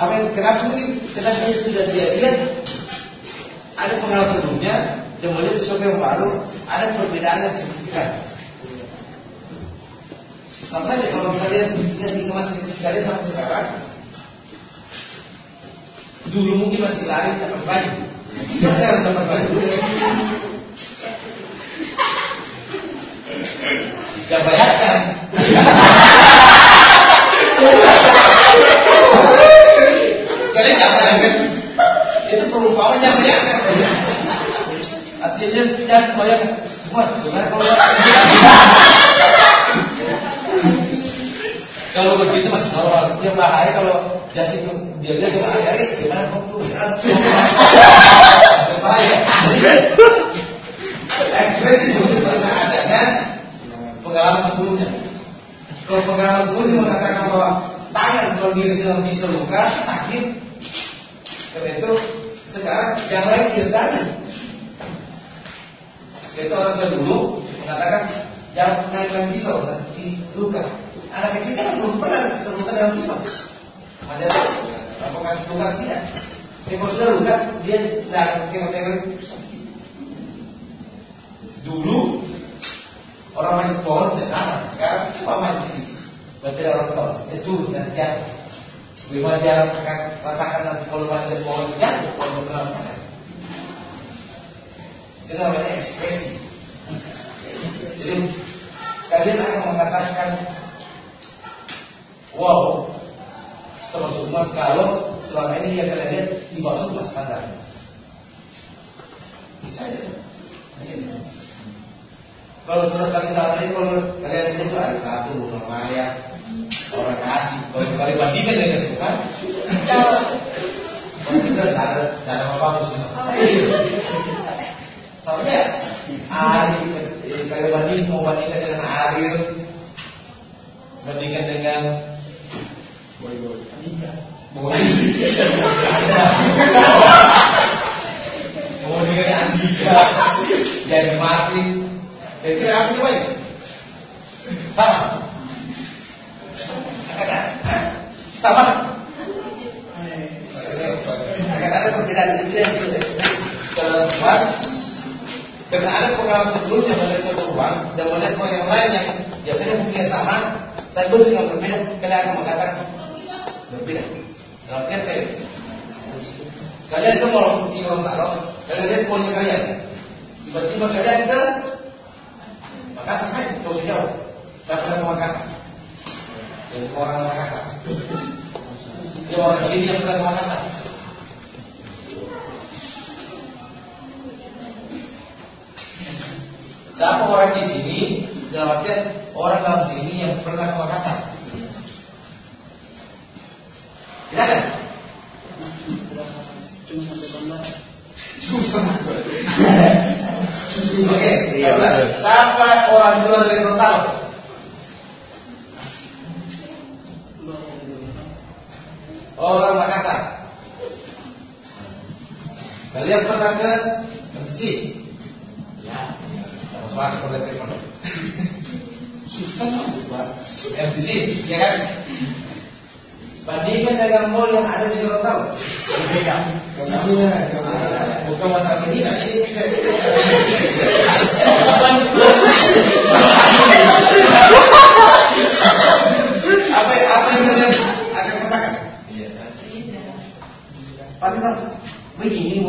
S1: Apa yang kenapa mungkin? Karena dia sudah dia lihat ada pengalaman sebelumnya, dia melihat sesuatu yang baru, ada perbedaan yang signifikan. Makanya kalau kalian lihat di kemas kalian sampai sekarang, dulu mungkin masih lari dapat baju, sekarang dapat baju. Gak bayarkan. Kalian gak bayarkan. Itu perumpamaan yang bayarkan. Artinya jangan bayarkan. Cuma sebenarnya kalau Kalau begitu masih normal. Yang bahaya kalau jas itu dia dia cuma hari gimana kamu Bahaya. Ekspresi itu pernah adanya pengalaman sebelumnya. Kalau pengalaman sebelumnya mengatakan bahwa tangan kalau diri sedang bisa luka sakit, karena itu sekarang yang lain dia sekali. Itu orang dulu mengatakan jangan naikkan pisau nanti luka. Anak kecil kan belum pernah terluka dalam pisau. Ada apakah luka tidak? Kalau sudah luka dia tidak tengok-tengok. Dulu orang main pohon tidak tahan. Sekarang cuma main sedikit. Berarti orang tua itu dan jatuh. Bagaimana dia rasakan rasakan nanti kalau main pohon jatuh, pohon rasakan. Itu namanya ekspresi. Jadi kalian akan mengatakan, wow, termasuk umat kalau selama ini yang kalian lihat di bawah sudah standar. Bisa aja. Kalau surat kali selama ini kalau kalian lihat itu ada satu normal ya orang kasih. Kalau kalian bandingkan dengan suka, jawab. Pasti tidak ada, tidak ada apa-apa. Soalnya Kalau banding mau bandingkan dengan Ariel bandingkan dengan Boy Boy Boy mau dengan Andika dan Martin apa sama sama karena ada pengalaman sebelumnya melihat satu uang dan melihat yang lain yang biasanya mungkin sama dan bentuk yang berbeda, kalian akan mengatakan berbeda. Dalam artian kalian itu mau di kalian lihat poinnya kalian. Tiba-tiba kalian ke Makassar saja, jauh. Saya pernah ke Makassar. Jadi orang Makassar. Dia orang sini yang pernah ke Makassar. Siapa orang di sini? Dalam artian orang dalam sini yang pernah ke Makassar. Tidak ada?
S4: Cuma sampai Bandar.
S1: Oke, siapa orang luar dari Gorontalo? Orang Makassar. Kalian pernah ke MTC? Ya, Suara kepada telepon. MTC, ya kan? Bandingkan dengan mall yang ada di Gorontalo. Beda. Bukan masalah Medina, ini Apa apa yang kalian akan katakan? Padahal begini.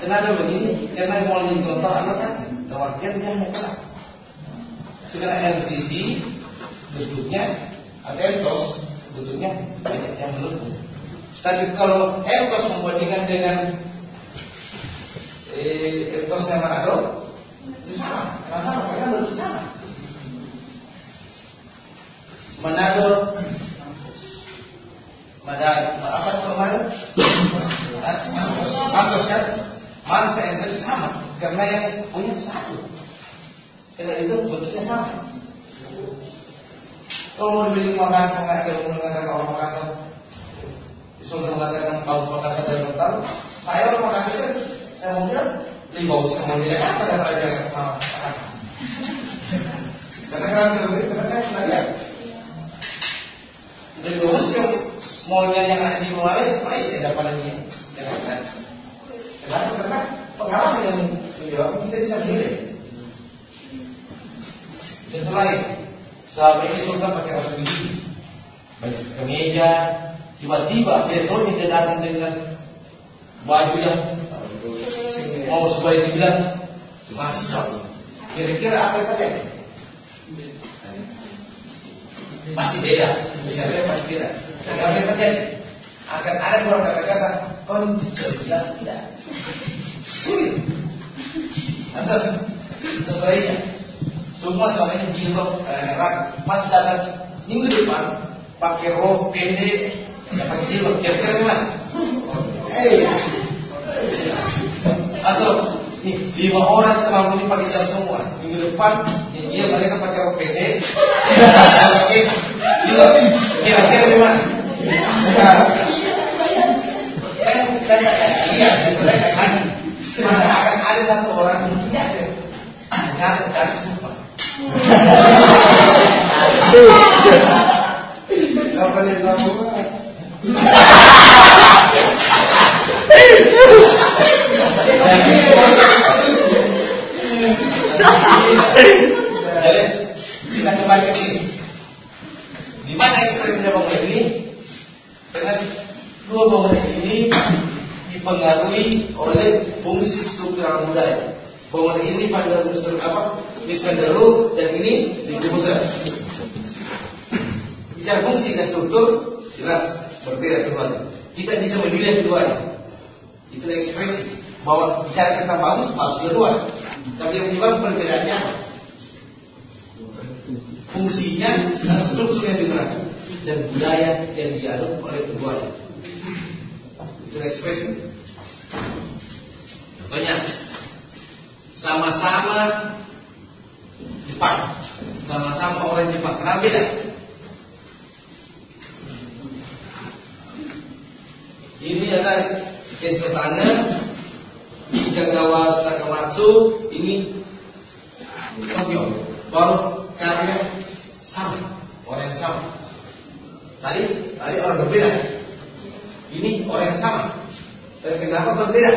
S1: Kenapa begini? Karena di Gorontalo anak kan, kewartian dia kelak. Sekarang LTC bentuknya ada entos bentuknya banyak yang melengkung. Tapi kalau entos membandingkan dengan eh, entosnya Manado, itu sama, karena karena bentuk sama. Manado, Manado, apa kemarin? Mandos kan? Dan entos sama, karena yang punya satu. Karena itu bentuknya sama. Kalau mau dibeli Makassar, mengajak mengatakan orang Makassar, disuruh mengatakan kalau Makassar dan Gorontalo, saya orang Makassar kan, saya mau bilang lebih bagus sama di Jakarta daripada Jakarta Makassar. Karena kerasa lebih, karena saya pernah lihat. Lebih bagus yang mallnya yang ada di Malaysia, Malaysia daripada di Jakarta. Kenapa? Karena pengalaman yang menjawab kita bisa milih. Contoh lain, selama ini sultan pakai rambut begini, baju kemeja, tiba-tiba besoknya dia datang dengan baju yang mau supaya dibilang masih sama. Kira-kira apa yang terjadi? Masih beda, bisa beda masih beda. Dan apa yang terjadi? Akan ada orang kata-kata, kau bilang tidak. Sulit. Atau sebaliknya, semua selama ini bingung, heran, pas datang minggu depan pakai rok pendek, pakai jilbab, kira-kira gimana? Eh, atau nih, lima orang telah ini pakai jas semua. Minggu depan, ya, dia mereka pakai rok pendek, pakai jilbab. Kira-kira gimana? Saya lihat sebenarnya kan mana akan ada satu orang mungkin ya nyata dan sumpah. Apa tahu? Jadi, kita kembali ke sini. Di mana ekspresinya bangunan ini? Karena dua bangunan ini dipengaruhi oleh fungsi struktural budaya. Bangunan ini pada unsur apa? Iskandaru dan ini di Kubusan. Bicara fungsi dan struktur jelas berbeda keduanya. Kita bisa menilai keduanya. Itu ekspresi bahwa bicara tentang bagus, bagus kedua. Tapi yang menyebabkan perbedaannya fungsinya dan struktur yang digunakan dan budaya yang diadop oleh keduanya. Itu ekspresi. Contohnya, sama-sama Jepang, sama-sama orang Jepang, kenapa beda? Ini adalah Kenzo Tanga, Kagawa Sakamatsu, ini Tokyo. Baru karya sama, orang yang sama. Tadi, tadi orang berbeda. Ini orang yang sama. Dan kenapa berbeda?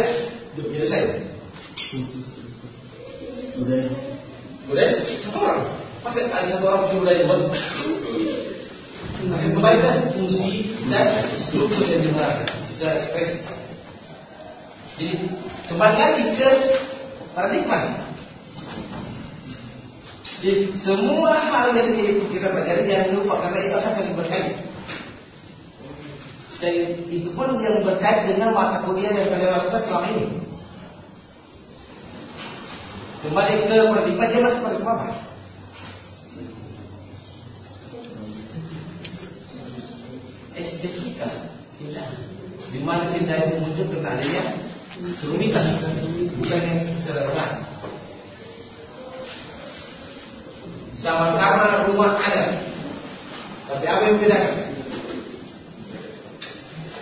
S1: Berbeda saya.
S3: Budaya.
S1: Budaya satu orang. Masa ada satu orang punya budaya buat? Akan kembali ke fungsi dan struktur yang digunakan secara ekspresi. Jadi kembali lagi ke paradigma. Jadi semua hal yang kita pelajari jangan lupa karena itu akan saling berkait. Dan itu pun yang berkait dengan mata kuliah yang kalian lakukan selama ini. Kembali ke paradigma dia masih apa? Estetika, tidak. Di mana cinta itu muncul karena adanya bukan yang sederhana. Sama-sama rumah ada, tapi apa yang bedakan?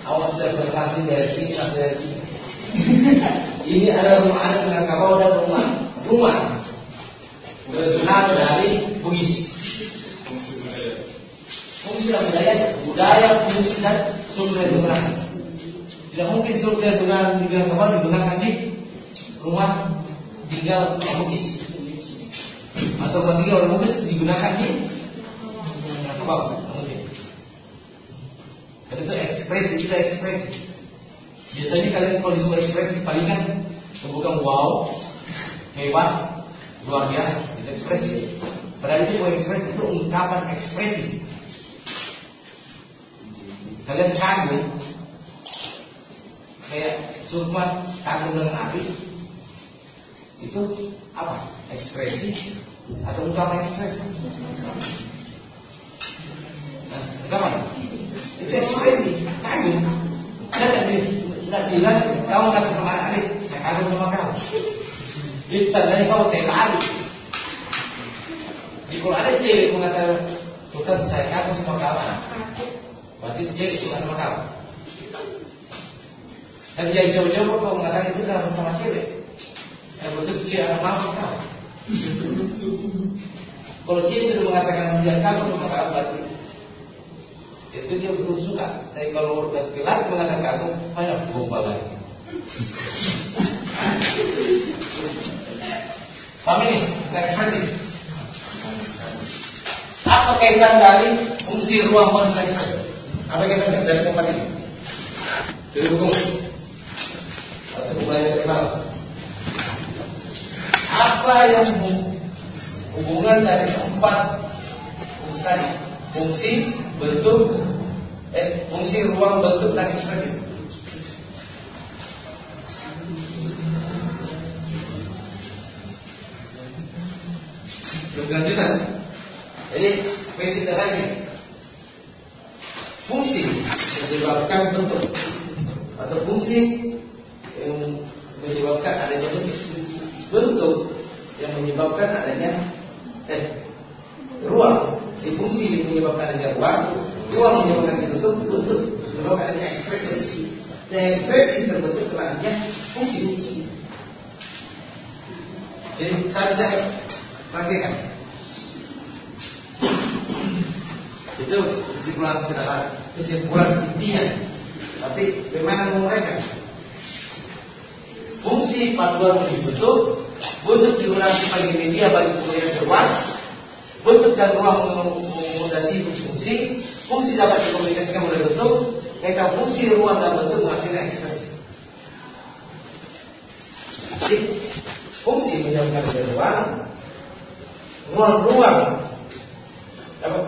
S1: Awas sudah bersaksi dari sini atau dari sini. Ini adalah rumah adat dengan kabau dan rumah rumah berasal dari Bugis. Fungsi dan budaya, budaya, fungsi dan yang digunakan. Tidak mungkin yang digunakan di dalam digunakan di rumah tinggal Bugis. Atau tinggal orang Bugis digunakan di kabau. Dan itu ekspresi, kita ekspresi. Biasanya kalian kalau disuruh ekspresi palingan bukan wow, hebat, luar biasa, itu ekspresi. Padahal itu ekspresi, itu ungkapan ekspresi. Kalian kagum, kayak Sukma kagum dengan api, itu apa? Ekspresi atau ungkapan ekspresi? Nah, sama. Itu ekspresi, kagum. Ada tadi tidak bilang kamu kata sama adik, saya kagum sama kamu. Itu tandanya kamu adil. Jadi kalau ada cewek mengatakan Sultan saya kagum sama kamu, berarti itu cewek suka sama kamu. Tapi yang jauh-jauh kalau mengatakan itu dalam sama cewek, yang betul cewek akan maaf kamu. Kalau cewek sudah mengatakan dia kagum sama kamu, berarti itu dia betul suka. Tapi kalau laki-laki mengatakan kagum, banyak gombal lagi. Paham ini? Ekspresi. Apa kaitan dari fungsi ruang ekspresi? Apa kaitan dari tempat ini? Jadi hukum. Atau dari mana? Apa yang hubungan dari empat fungsi tadi? Fungsi, bentuk, eh, fungsi ruang, bentuk, dan ekspresi. Berkelanjutan. Jadi prinsip dasarnya fungsi menyebabkan bentuk atau fungsi yang menyebabkan adanya bentuk, bentuk yang menyebabkan adanya eh, di fungsi yang menyebabkan adanya ruang ruang menyebabkan bentuk bentuk menyebabkan adanya ekspresi dan ekspresi terbentuk adanya fungsi-fungsi. Jadi saya bisa praktekkan itu kesimpulan sederhana kesimpulan intinya. Tapi bagaimana memulaikan fungsi paduan dibentuk bentuk durasi bagi media bagi kemudian ruang bentuk dan ruang mengakomodasi fungsi fungsi dapat dikomunikasikan oleh bentuk kaitan fungsi ruang dan bentuk menghasilkan ekspresi. Jadi fungsi menyebabkan ruang ruang-ruang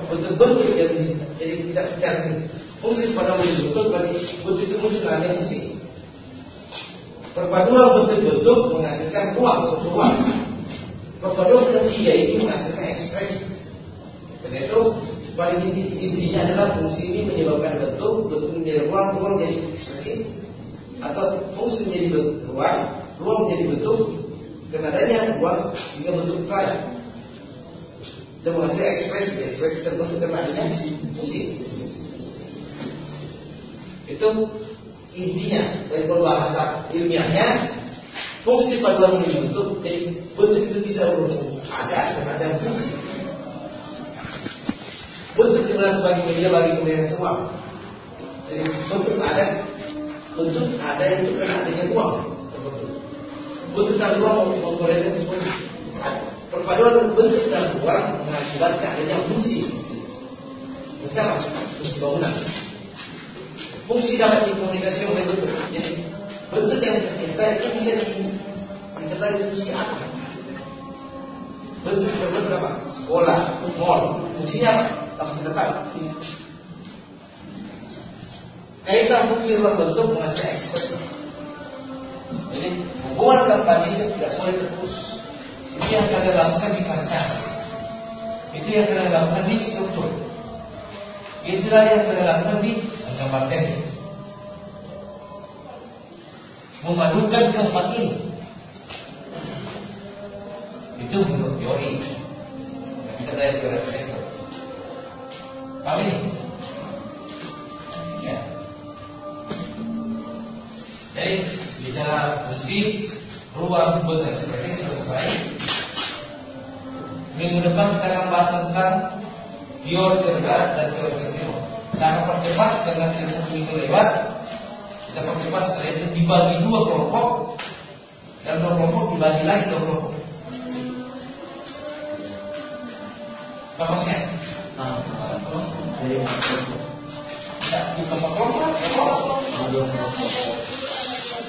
S1: bentuk-bentuk yang jadi tidak bicara fungsi pada bentuk berarti bentuk itu muncul ada fungsi. Perpaduan bentuk-bentuk menghasilkan ruang ruang perpaduan ketiga itu menghasilkan ekspresi. Dan itu paling inti intinya adalah fungsi ini menyebabkan bentuk bentuk menjadi ruang ruang jadi ekspresi atau fungsi menjadi ruang ruang menjadi bentuk karena adanya ruang hingga bentuk pada dan menghasilkan ekspresi ekspresi terbentuk karena adanya fungsi. Itu intinya dari bahasa ilmiahnya fungsi paduan bentuk jadi bentuk itu bisa ada dan ada fungsi. Bentuk di mana sebagai media bagi kemudian semua. Jadi bentuk ada. Bentuk ada yang itu karena adanya uang. Bentuk dan ruang memperoleh perpaduan bentuk dan ruang mengakibatkan adanya fungsi. Bersama fungsi bangunan. Fungsi dapat dikomunikasi oleh bentuk. Jadi bentuk yang kita itu bisa diketahui fungsi apa bentuk berbentuk apa? Sekolah mall. Fungsinya apa? Langsung tetap kaitan fungsi ruang bentuk menghasilkan ekspresi. Jadi hubungan keempat ini tidak boleh terputus. Itu yang kalian lakukan di kaca itu yang kalian lakukan di struktur. Itulah yang kalian lakukan di gambar teknik memadukan keempat ini. Itu menurut teori. Kita dari teori sektor ini ya. Jadi bicara fungsi ruang bentuk ekspresi selesai minggu depan kita akan bahas tentang teori terbarat dan teori tertimur kita akan percepat kita satu minggu lewat percepat setelah itu dibagi dua kelompok dan dua kelompok dibagi lagi dua kelompok apa maksudnya? Tidak, di kelompok kelompok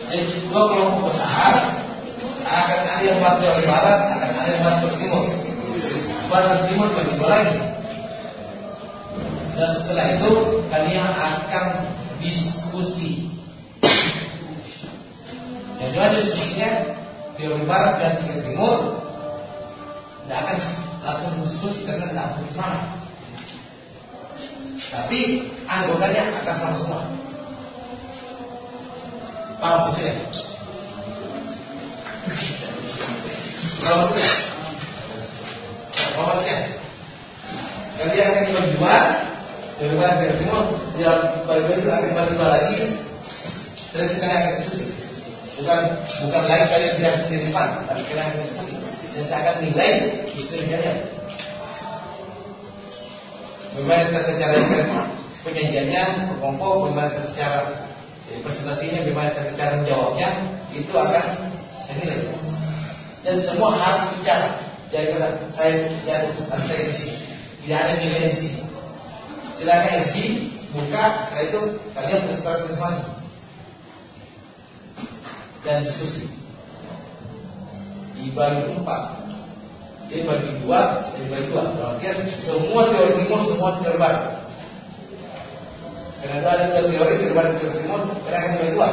S1: jadi dua kelompok besar akan ada yang bahas dari barat, akan ada yang bahas dari timur. Barat timur bagi dua lagi. Dan setelah itu kalian akan diskusi. Yang jelas diskusinya teori barat dan teori timur tidak akan langsung diskusi karena tidak akan sama. Tapi anggotanya akan sama semua. Paham maksudnya? Paham maksudnya? Paham maksudnya? Kalian akan dibagi dua Dari mana dari timur Yang bagi itu akan dibagi lagi Terus akan diskusi Bukan bukan lagi kalian tidak sendiri depan Tapi akan diskusi Dan saya akan nilai kalian Bagaimana kita cara penyajiannya Kelompok Bagaimana kita cara jadi presentasinya bagaimana cara menjawabnya itu akan saya nilai. Dan semua harus bicara. Jadi saya ya, saya isi, tidak ada nilai isi. Silakan isi, buka, setelah itu kalian presentasi masing-masing dan diskusi. Dibagi empat, jadi bagi dua, dibagi dua. Berarti semua teori timur, semua teori barat. Karena ada teori teori barat teori timur, karena akan dibagi dua.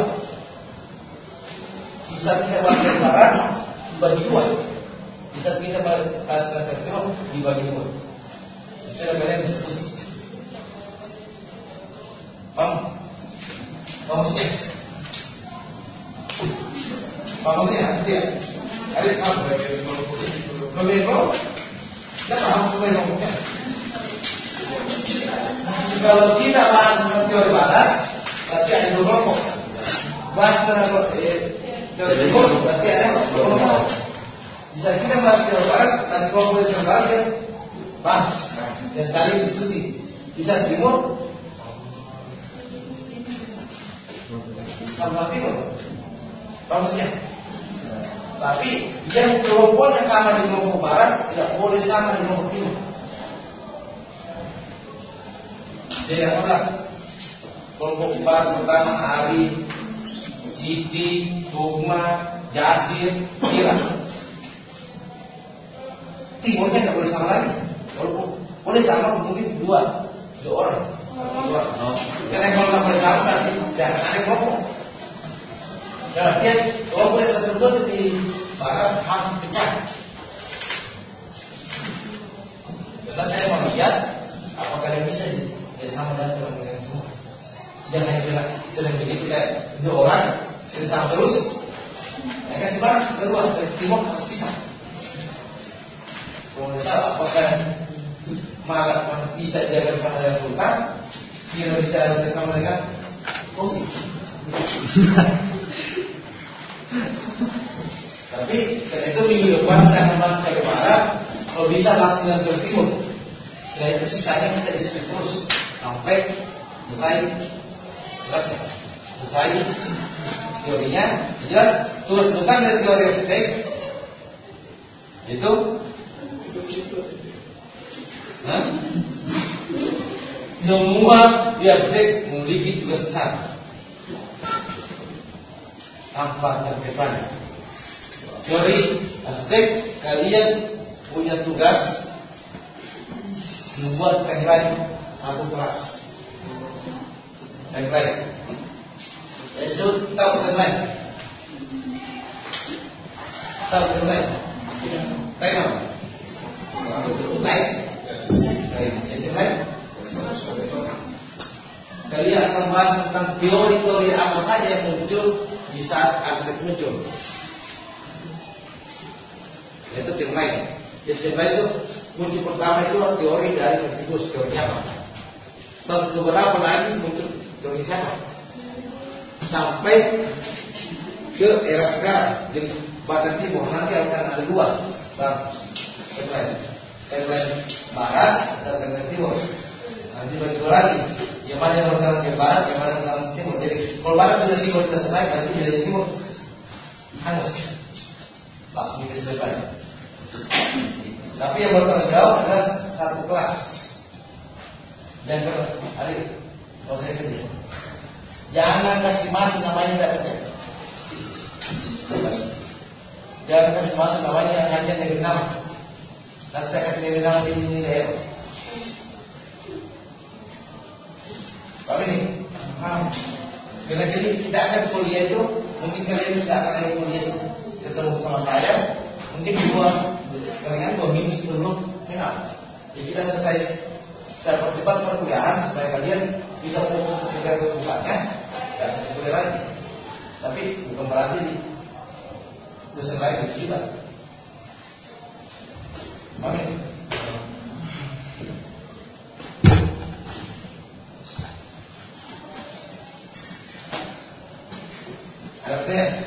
S1: Bisa kita bahas dari barat, dibagi dua. Bisa kita bahas teori timur, dibagi dua. Sudah kalian diskusi. Vamos. Vamos bien. Vamos bien, así ya. Ada kamu Lebih kok. Kita paham semua yang ngomongnya. Kalau kita paham teori barat, berarti ada dua kelompok. Bahas tentang teori berarti ada kelompok. Bisa kita bahas teori barat, nanti kelompok teori barat yang bahas dan saling diskusi. Bisa timur, sama timur. Bagusnya. Tapi yang kelompoknya sama di kelompok barat tidak boleh sama di kelompok timur. Jadi apa? Kelompok barat pertama Ari, Siti, Tugma, Jasir, Kira. Timurnya tidak boleh sama lagi. Walaupun boleh sama mungkin dua, dua orang. Dua. Karena kalau sama berarti tidak ada kelompok. Nah, dia kelompok yang tertentu di barat harus pecah. Karena saya mau lihat apakah dia bisa dia sama dengan teman yang semua. Jangan hanya bilang sedang begitu kayak dua orang sama terus. Yang kasih barang kedua dari timur harus pisah. Kalau tahu apakah malah masih bisa jaga bersama dengan Sultan, tidak bisa bersama dengan Kosi. Tapi karena itu minggu depan saya akan ke barat, kalau bisa langsung ke timur. Dan itu sisanya kita diskusi terus. Sampai selesai. Jelas ya? selesai. Teorinya jelas. Tugas besar dari teori estetik itu? Semua di estetik memiliki tugas besar. Tanpa terkesan teori estetik kalian punya tugas membuat tagline satu kelas. Tagline. Jadi tahu tagline. Tahu tagline. Tagline. Tagline. Tagline. Kalian akan bahas tentang teori-teori apa saja yang muncul di saat aspek muncul. Itu tagline. Jadi tagline itu muncul pertama itu teori dari Vertigus, teori apa? Terus beberapa lagi muncul? Teori siapa? Sampai ke era sekarang. Di Barat Timur nanti akan ada dua. Bang timeline Barat dan timeline Timur. Nanti bagi dua lagi. Yang mana yang berkaitan dengan Barat yang mana dengan Timur. Jadi kalau Barat sudah timur sudah selesai nanti jadi Timur. Hangus. Langsung diselesaikan tapi yang bertanggung jawab adalah satu kelas. Dan hari kalau saya kerja, jangan kasih masuk namanya tidak kerja. Jangan kasih masuk namanya yang hanya negeri nama. Nanti saya kasih negeri nama ini ini daerah. Tapi ini, Bila jadi tidak akan kuliah itu, mungkin kalian tidak akan kuliah ketemu sama saya, mungkin dua kalian dua minggu sebelum final. Jadi kita selesai saya percepat perkuliahan supaya kalian bisa fokus ke segala kebutuhannya dan kuliah lagi. Tapi bukan berarti di dosen lain itu juga. Oke. Ini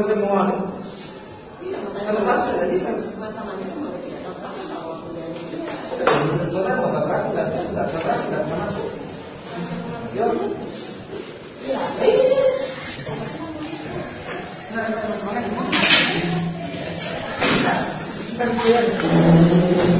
S1: Semua.
S6: humano. Satu
S1: tidak bisa. Mau datang, nggak tidak datang, tidak masuk. Ya. Nah, nah, nah, nah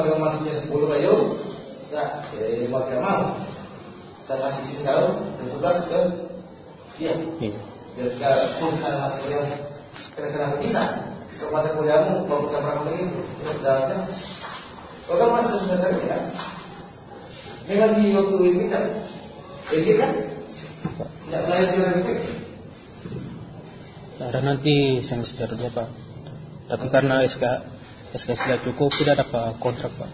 S1: warga masuknya 10 ayo saya dari warga mau saya kasih singkau dan 11 ke dia dan ke pun saya sana yang kira-kira bisa. Kekuatan muliamu kalau kita pernah itu terus dalamnya kalau masih sudah saya dengan di waktu ini kan ini kan tidak belajar listrik
S2: ada nanti semester pak, tapi karena SK Sekali sudah cukup, sudah dapat kontrak Pak.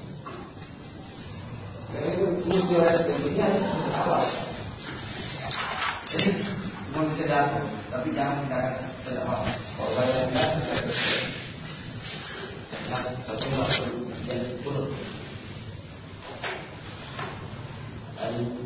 S1: Thank you.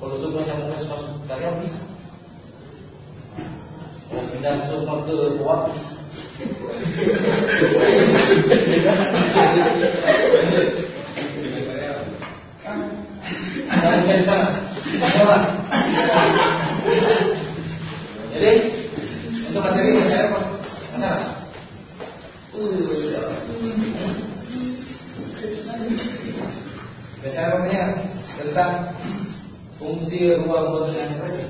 S1: kalau semua saya mau kasih masuk kalian bisa. Mau pindah semua ke bawah bisa. Jadi untuk materi saya apa? Mana? Biasanya namanya tentang fungsi ruang bentuk ekspresi.